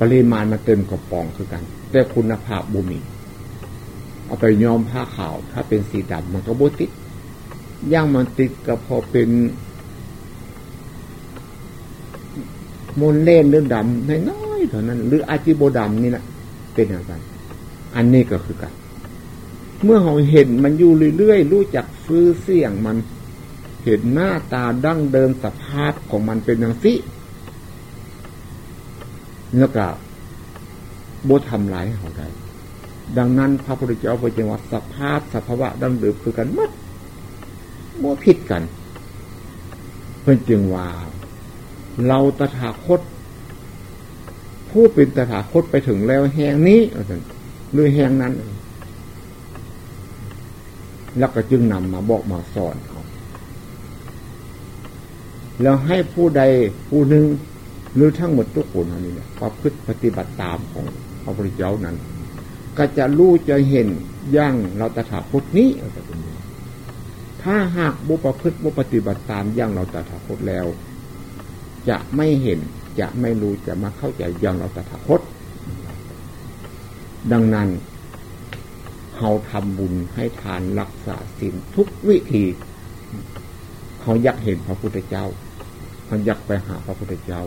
ปริมาณมาเต็มกระป๋องคือกัน แต่คุณภาพบุมีเอาไปย้อมผ้าขาว ถ้าเป็นสีดำมันก็บุติดย่างมันติดก็พอเป็นมนเล่นหรือดำน้อยๆเท่านั้น หรืออาจิโบดำนี่แหละเป็นอย่างไรอันนี้ก็คือกัน เมื่อเราเห็นมันอยู่เรื่อยๆรู้จักซื้อเสี่ยงมัน เห็นหน้าตาดั้งเดิมสภาพของมันเป็นอย่างสิแล้วก็โบทำร้ายเขาได้ดังนั้นพระพุทธเจ้าพระเจ้าว่าสภาพสภาวะดั้งเดิมคือกันมัดโบผิดกัน เพื่อนจึงว่า เราตถาคต ผู้เป็นตถาคตไปถึงแล้วแห่งนี้หรือแห่งนั้น แล้วก็จึงนำมาบอกมาสอนเแล้วให้ผู้ใดผู้หนึ่งหรือทั้งหมดทุกคนอันนี้เนี่ยประพฤติปฏิบัติตามของพระพุทธเจ้านั้น ก็จะรู้จะเห็นย่างเราตถาคตนี้ถ้าหากบุประพฤติบุปฏิบัติตามย่างเราตถาคตแล้ว จะไม่เห็นจะไม่รู้จะมาเข้าใจย่างเราตถาคต ดังนั้นเขาทำบุญให้ทานรักษาศีลทุกวิธี เขาอยากเห็นพระพุทธเจ้า เขาอยากไปหาพระพุทธเจ้า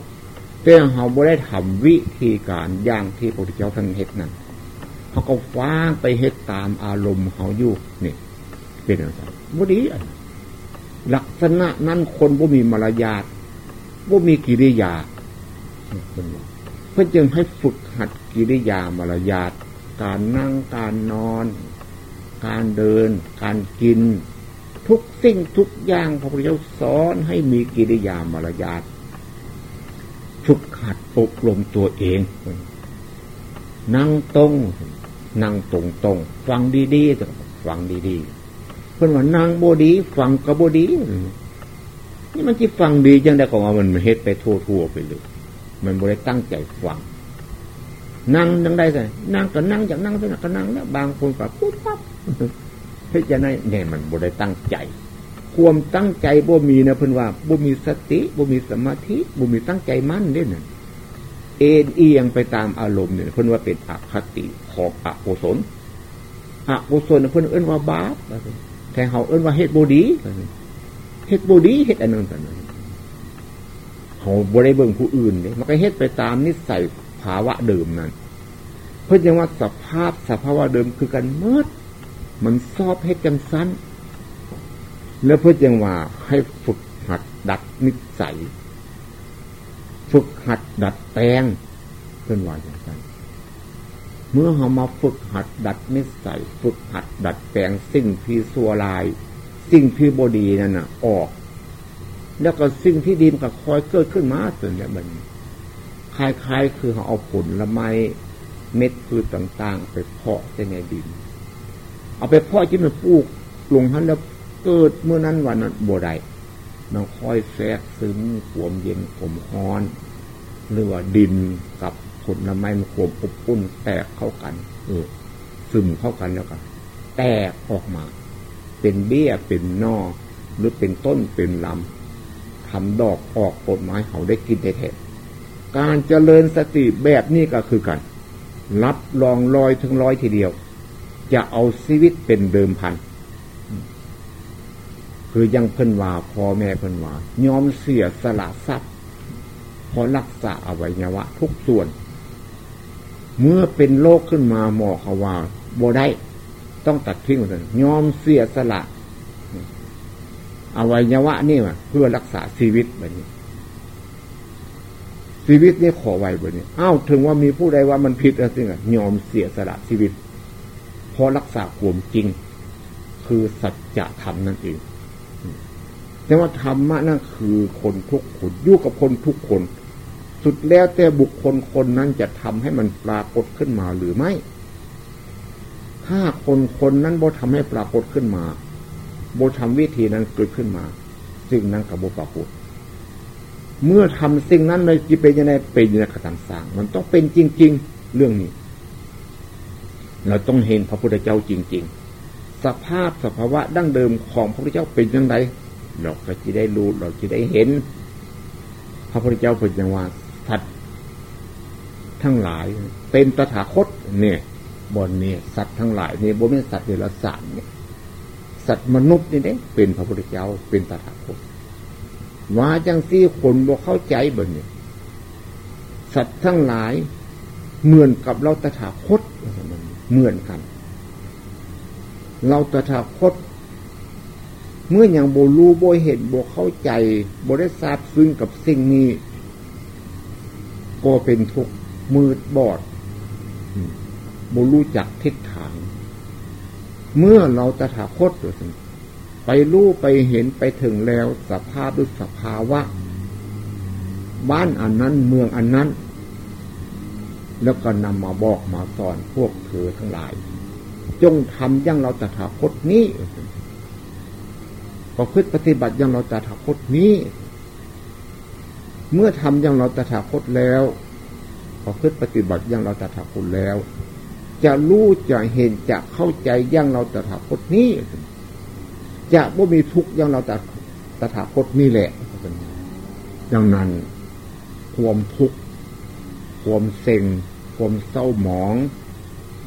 แต่เขาไม่ได้ทำวิธีการอย่างที่พระพุทธเจ้าท่านเฮ็ดนั่นเขาก็ฟ้างไปเฮ็ดตามอารมณ์เขาอยู่นี่เป็นอะไรบ่ดีลักษณะนั้นคนบ่มีมารยาทบ่มีกิริยาเพื่อจึงให้ฝึกหัดกิริยามารยาทการนั่งการนอน การเดิน การกิน ทุกสิ่งทุกอย่างพระพุทธเจ้าสอนให้มีกิริยามารยาทฝึกหัดอบรมตัวเอง นั่งตรงนั่งตรงตรงฟังดีๆฟังดีๆเพื่อนว่านั่งโบดี ฟังก็โบดี นี่มันที่ฟังดียังได้ของมันมันเฮ็ดไปทั่วๆไปเลยมันบ่ได้ตั้งใจฟังนั่งนั่งได้ไงนั่งก็นั่งจากนั่งไปก็นั่งแล้วบางคนก็พูดปั๊บ พิจารณาเนี่ยมันบ่ได้ตั้งใจ ความตั้งใจบ่มีนะเพิ่นว่าบ่มีสติบ่มีสมาธิบ่มีตั้งใจมั่นเด่นเอ็นเอียงไปตามอารมณ์เนี่ยเพิ่นว่าเป็นอคติของอกุศลอกุศลเพิ่นเอื้นว่าบาปแต่เขาเอื้นว่าเฮ็ดบดีเฮ็ดบดีเฮ็ดอันนั้นกันเขาบริเบิ่งผู้อื่นเนี่ยมันก็เฮ็ดไปตามนิสัยภาวะเดิมนั่นเพื่อยังว่าสภาพสภาวะเดิมคือกันเมื่อ มันซอบให้จังสั้น แล้วเพื่อยังว่าให้ฝึกหัดดัดนิสัย ฝึกหัดดัดแปลงเพื่อนว่าอย่างนั้นเมื่อเรามาฝึกหัดดัดนิสัย ฝึกหัดดัดแปลงสิ่งที่สัวลาย สิ่งที่บดีนั่นน่ะ ออก แล้วก็สิ่งที่ดีมันก็คอยเกิดขึ้นมาส่วนแบบนี้คล้ายๆ คือเขาเอาผลละไม้เม็ดพืชต่างๆ ไปเพาะในดิน เอาไปเพาะที่มันปลูกลงทันแล้วเกิดเมื่อนั้นวันนั้นบได้มันค่อยแทรกซึมขวมเย็นขวมฮ้อน หรือว่าดินกับผลละไม้มันขวมอบอุ่นแตกเข้ากัน เออ ซึมเข้ากันแล้วก็แตกออกมา เป็นเบี้ยเป็นนอหรือเป็นต้นเป็นลำทำดอกออกผลไม้เขาได้กินได้แท้การเจริญสติแบบนี้ก็คือกัน รับรองลอยถึงร้อยทีเดียว จะเอาชีวิตเป็นเดิมพัน คือยังเพิ่นว่าพ่อแม่เพิ่นว่ายอมเสียสละทรัพย์พอรักษาอวัยวะ ทุกส่วน เมื่อเป็นโรคขึ้นมาหมอเขาว่าบ่ได้ ต้องตัดทิ้งหมดเลยยอมเสียสละอวัยวะนี่มาเพื่อรักษาชีวิตแบบนี้ ชีวิตนี่ขอไว้บนนี้อ้าวถึงว่ามีผู้ใดว่ามันผิดอะไรสิยอมเสียสละชีวิต เพราะรักษาความจริง คือสัจธรรมนั่นเองแต่ว่าธรรมะนั่นคือคนทุกคนอยู่กับคนทุกคน สุดแล้วแต่บุคคลคนนั้นจะทำให้มันปรากฏขึ้นมาหรือไม่ ถ้าคนคนนั้นบ่ทำให้ปรากฏขึ้นมาบ่ทำวิธีนั้นเกิดขึ้นมาสิ่งนั้นกับบ่ปรากฏเมื่อทำสิ่งนั้นเลยจะเป็นยังไงเป็นยังไงกระทำสร้าง มันต้องเป็นจริง ๆ เรื่องนี้ เราต้องเห็นพระพุทธเจ้าจริง ๆ สภาพสภาวะดั้งเดิมของพระพุทธเจ้าเป็นยังไงเราก็จะได้รู้เราจะได้เห็น พระพุทธเจ้าเป็นยังว่าสัตว์ทั้งหลายเป็นตถาคตเนี่ยบนเนี่ยสัตว์ทั้งหลายเนี่ยบนเป็นสัตว์เดรัจฉานเนี่ยสัตว์มนุษย์นี่เนี่ยเป็นพระพุทธเจ้าเป็นตถาคตว่าจังซี่คนบอกเข้าใจบ่เนี่ยสัตว์ทั้งหลายเหมือนกับเราตถาคต เหมือนกัน เราตถาคต เมื่ออย่างโบลูโบเห็นโบเข้าใจโบได้ทราบซึ้งกับสิ่งนี้ก็เป็นทุกมืดบอดโบรู้จักทิศทาง เมื่อเราตถาคตตัวไปรู้ไปเห็นไปถึงแล้วสภาพหรือสภาวะ บ้านอันนั้นเมืองอันนั้น แล้วก็นำมาบอกมาสอนพวกเธอทั้งหลาย จงทำอย่างเราตถาคตนี้ประพฤติปฏิบัติอย่างเราตถาคตนี้ เมื่อทำอย่างเราตถาคตแล้วประพฤติปฏิบัติอย่างเราตถาคตแล้ว จะรู้จะเห็นจะเข้าใจอย่างเราตถาคตนี้ จะว่ามีทุกข์อย่างเราตตถาคตนี่แหละดังนั้น ความทุกข์ความเซ็ง ความเศร้าหมอง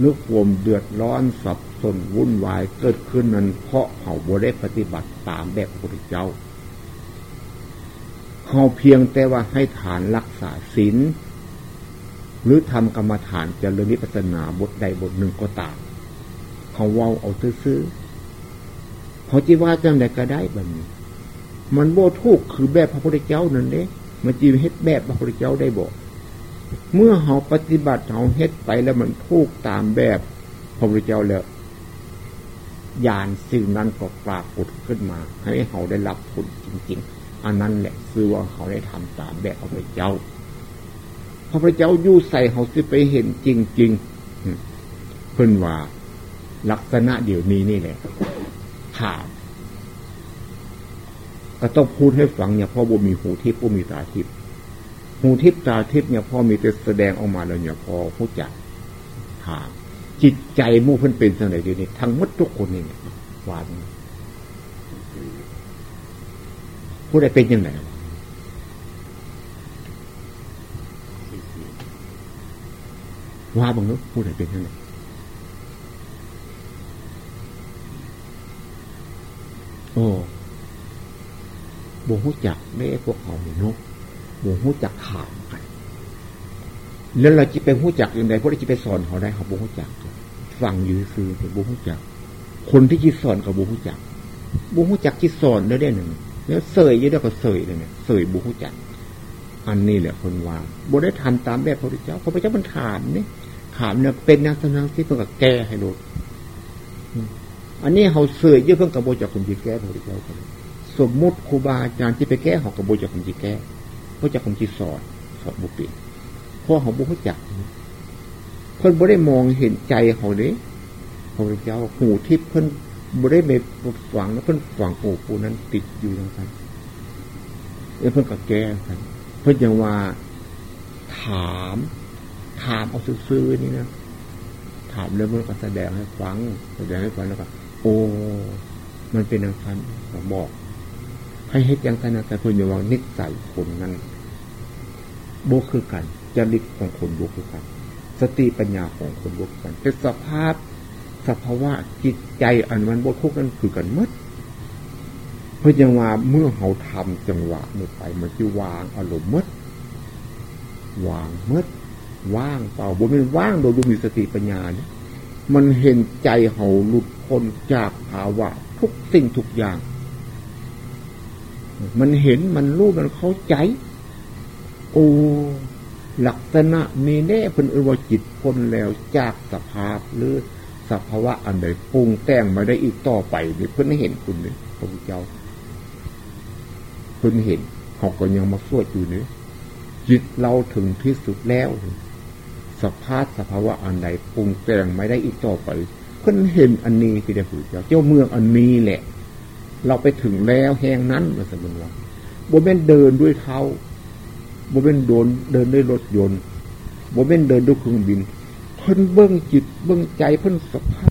นึกความเดือดร้อนสับสนวุ่นวายเกิดขึ้นนั้นเพราะเขาบ่ได้ปฏิบัติตามแบบพระพุทธเจ้าเขาเพียงแต่ว่าให้ฐานรักษาศีลหรือทำกรรมฐานจเจริญนิพพานาบทใดบทหนึ่งก็ตามเขาเว้าเอาซื้อเขาจีว่าจังไดก็ได้บัดนี้ มันโบทุกคือแบบพระพุทธเจ้านั่นเด้มันจีเฮ็ดแบบพระพุทธเจ้าได้บอก เมื่อเขาปฏิบัติเขาเฮ็ดไปแล้วมันทุกตามแบบพระพุทธเจ้าแล้วญาณสิ่งนั้นก็ปรากฏขึ้นมา ให้เขาได้รับผลจริงๆ อันนั้นแหละคือว่าเขาได้ทำตามแบบพระพุทธเจ้า พระพุทธเจ้ายู่ใส่เขาสิไปเห็นจริงๆเพิ่นว่าลักษณะเดี๋ยวนี้นี่แหละขาดก็ต้องพูดให้ฟังเนี่ยพ่อบ่มีหูทิพย์บ่มีตาทิพย์ หูทิพตาทิพเนี่ยพ่อมีแต่แสดงออกมาแล้วเนี่ยพอผู้จักถามจิตใจมู่เพิ่นเป็นสังไหนเดี๋ยวนี้ทั้งหมดทุกคนนี่เนี่ยวานผู้ใดเป็นยังไงว่าบางนู้ผู้ใดเป็นยังไงโอ้บ่หูจักได้พวกเขาเนี่ บ่หูจักข่าวกันแล้วเราจะไปหูจักอย่างไรพวกเราจะไปสอนเขาได้เขาบ่หูจักฟังอยู่คือบ่หูจัก คนที่จิตสอนกับบ่หูจักบ่หูจักจิตสอนแล้ได้หนึ่งแล้วเสยยี่ได้ก็เสยเลยเนี่ยเสยบ่หูจัก อันนี้แหละคนว่าบ่ได้ทำตามแบบพระพุทธเจ้าพระพุทธเจ้ามันถามนี่ถามเนี่ยเป็นนักสนังที่เพิ่งกับแก้ให้ดูอันนี้เขาเสยเยอะเพิ่งกับโบจากคนที่แก้พระพุทธเจ้าสมมุติครูบาอาจารย์ที่ไปแก้เขากับโบจากคนที่แก้ พราะจากคนที่สอนสอนบุปิพราะเขาบุหูจักเพิ่นบ่ได้มองเห็นใจเขาเด้พระเจ้าหูทิพเพิ่นบ่ได้ไปฝังแล้วเพิ่นฝังหูปูนั้นติดอยู่อย่างนั้นเออเพิ่นกับแก้กันเพิ่นยังว่าถาม ถามเอาซื่อๆนี่นะถามแล้วมันก็แสดงให้ฟัง แสดงให้ฟังแล้วก็โอ้ มันเป็นอย่างนั้นบอก ให้เฮ็ดอย่างนั้นแต่เพิ่นอย่าว่านิสัยคนนั้นโบคือกันจริตของคนโบคือกัน สติปัญญาของคนโบคือกัน เป็นสภาพสภาวะจิตใจอันมันโบทุกนั้นคือกันมดเพื่อยังว่าเมื่อเขาทำจังหวะมือไปมันจะวางอารมณ์มดวางมดว่างเปล่าบนเป็นว่างโดยบุมีสติปัญญาเนี่ยมันเห็นใจเขาหลุดพ้นจากภาวะทุกสิ่งทุกอย่าง มันเห็นมันรู้มันเข้าใจ โอ้ลักษณะนี้แน่เพิ่นเอวจิตพ้นแล้วจากสภาพหรือสภาวะอันใดปรุงแต่งมาได้อีกต่อไปนี่เพิ่นเห็นคุณเนี่ยพระพุทธเจ้า เพิ่นเห็นเขาก็ยังมาสวดอยู่เนี่ยจิตเราถึงที่สุดแล้ว สภาพสภาวะอันใดปรุงแต่งไม่ได้อีกต่อไป เพิ่นเห็นอันนี้ที่ได้ผูเจ้าเจ้าเมืองอันนี้แหละ เราไปถึงแล้วแห่งนั้นมาสมมติว่าบ่เมนเดินด้วยเท้าบเมนโดนเดินด้วยรถยนต์บเมนเดินด้วยเครื่องบิน เพิ่นเบิ้งจิตเบิ้งใจเพิ่นสภาพ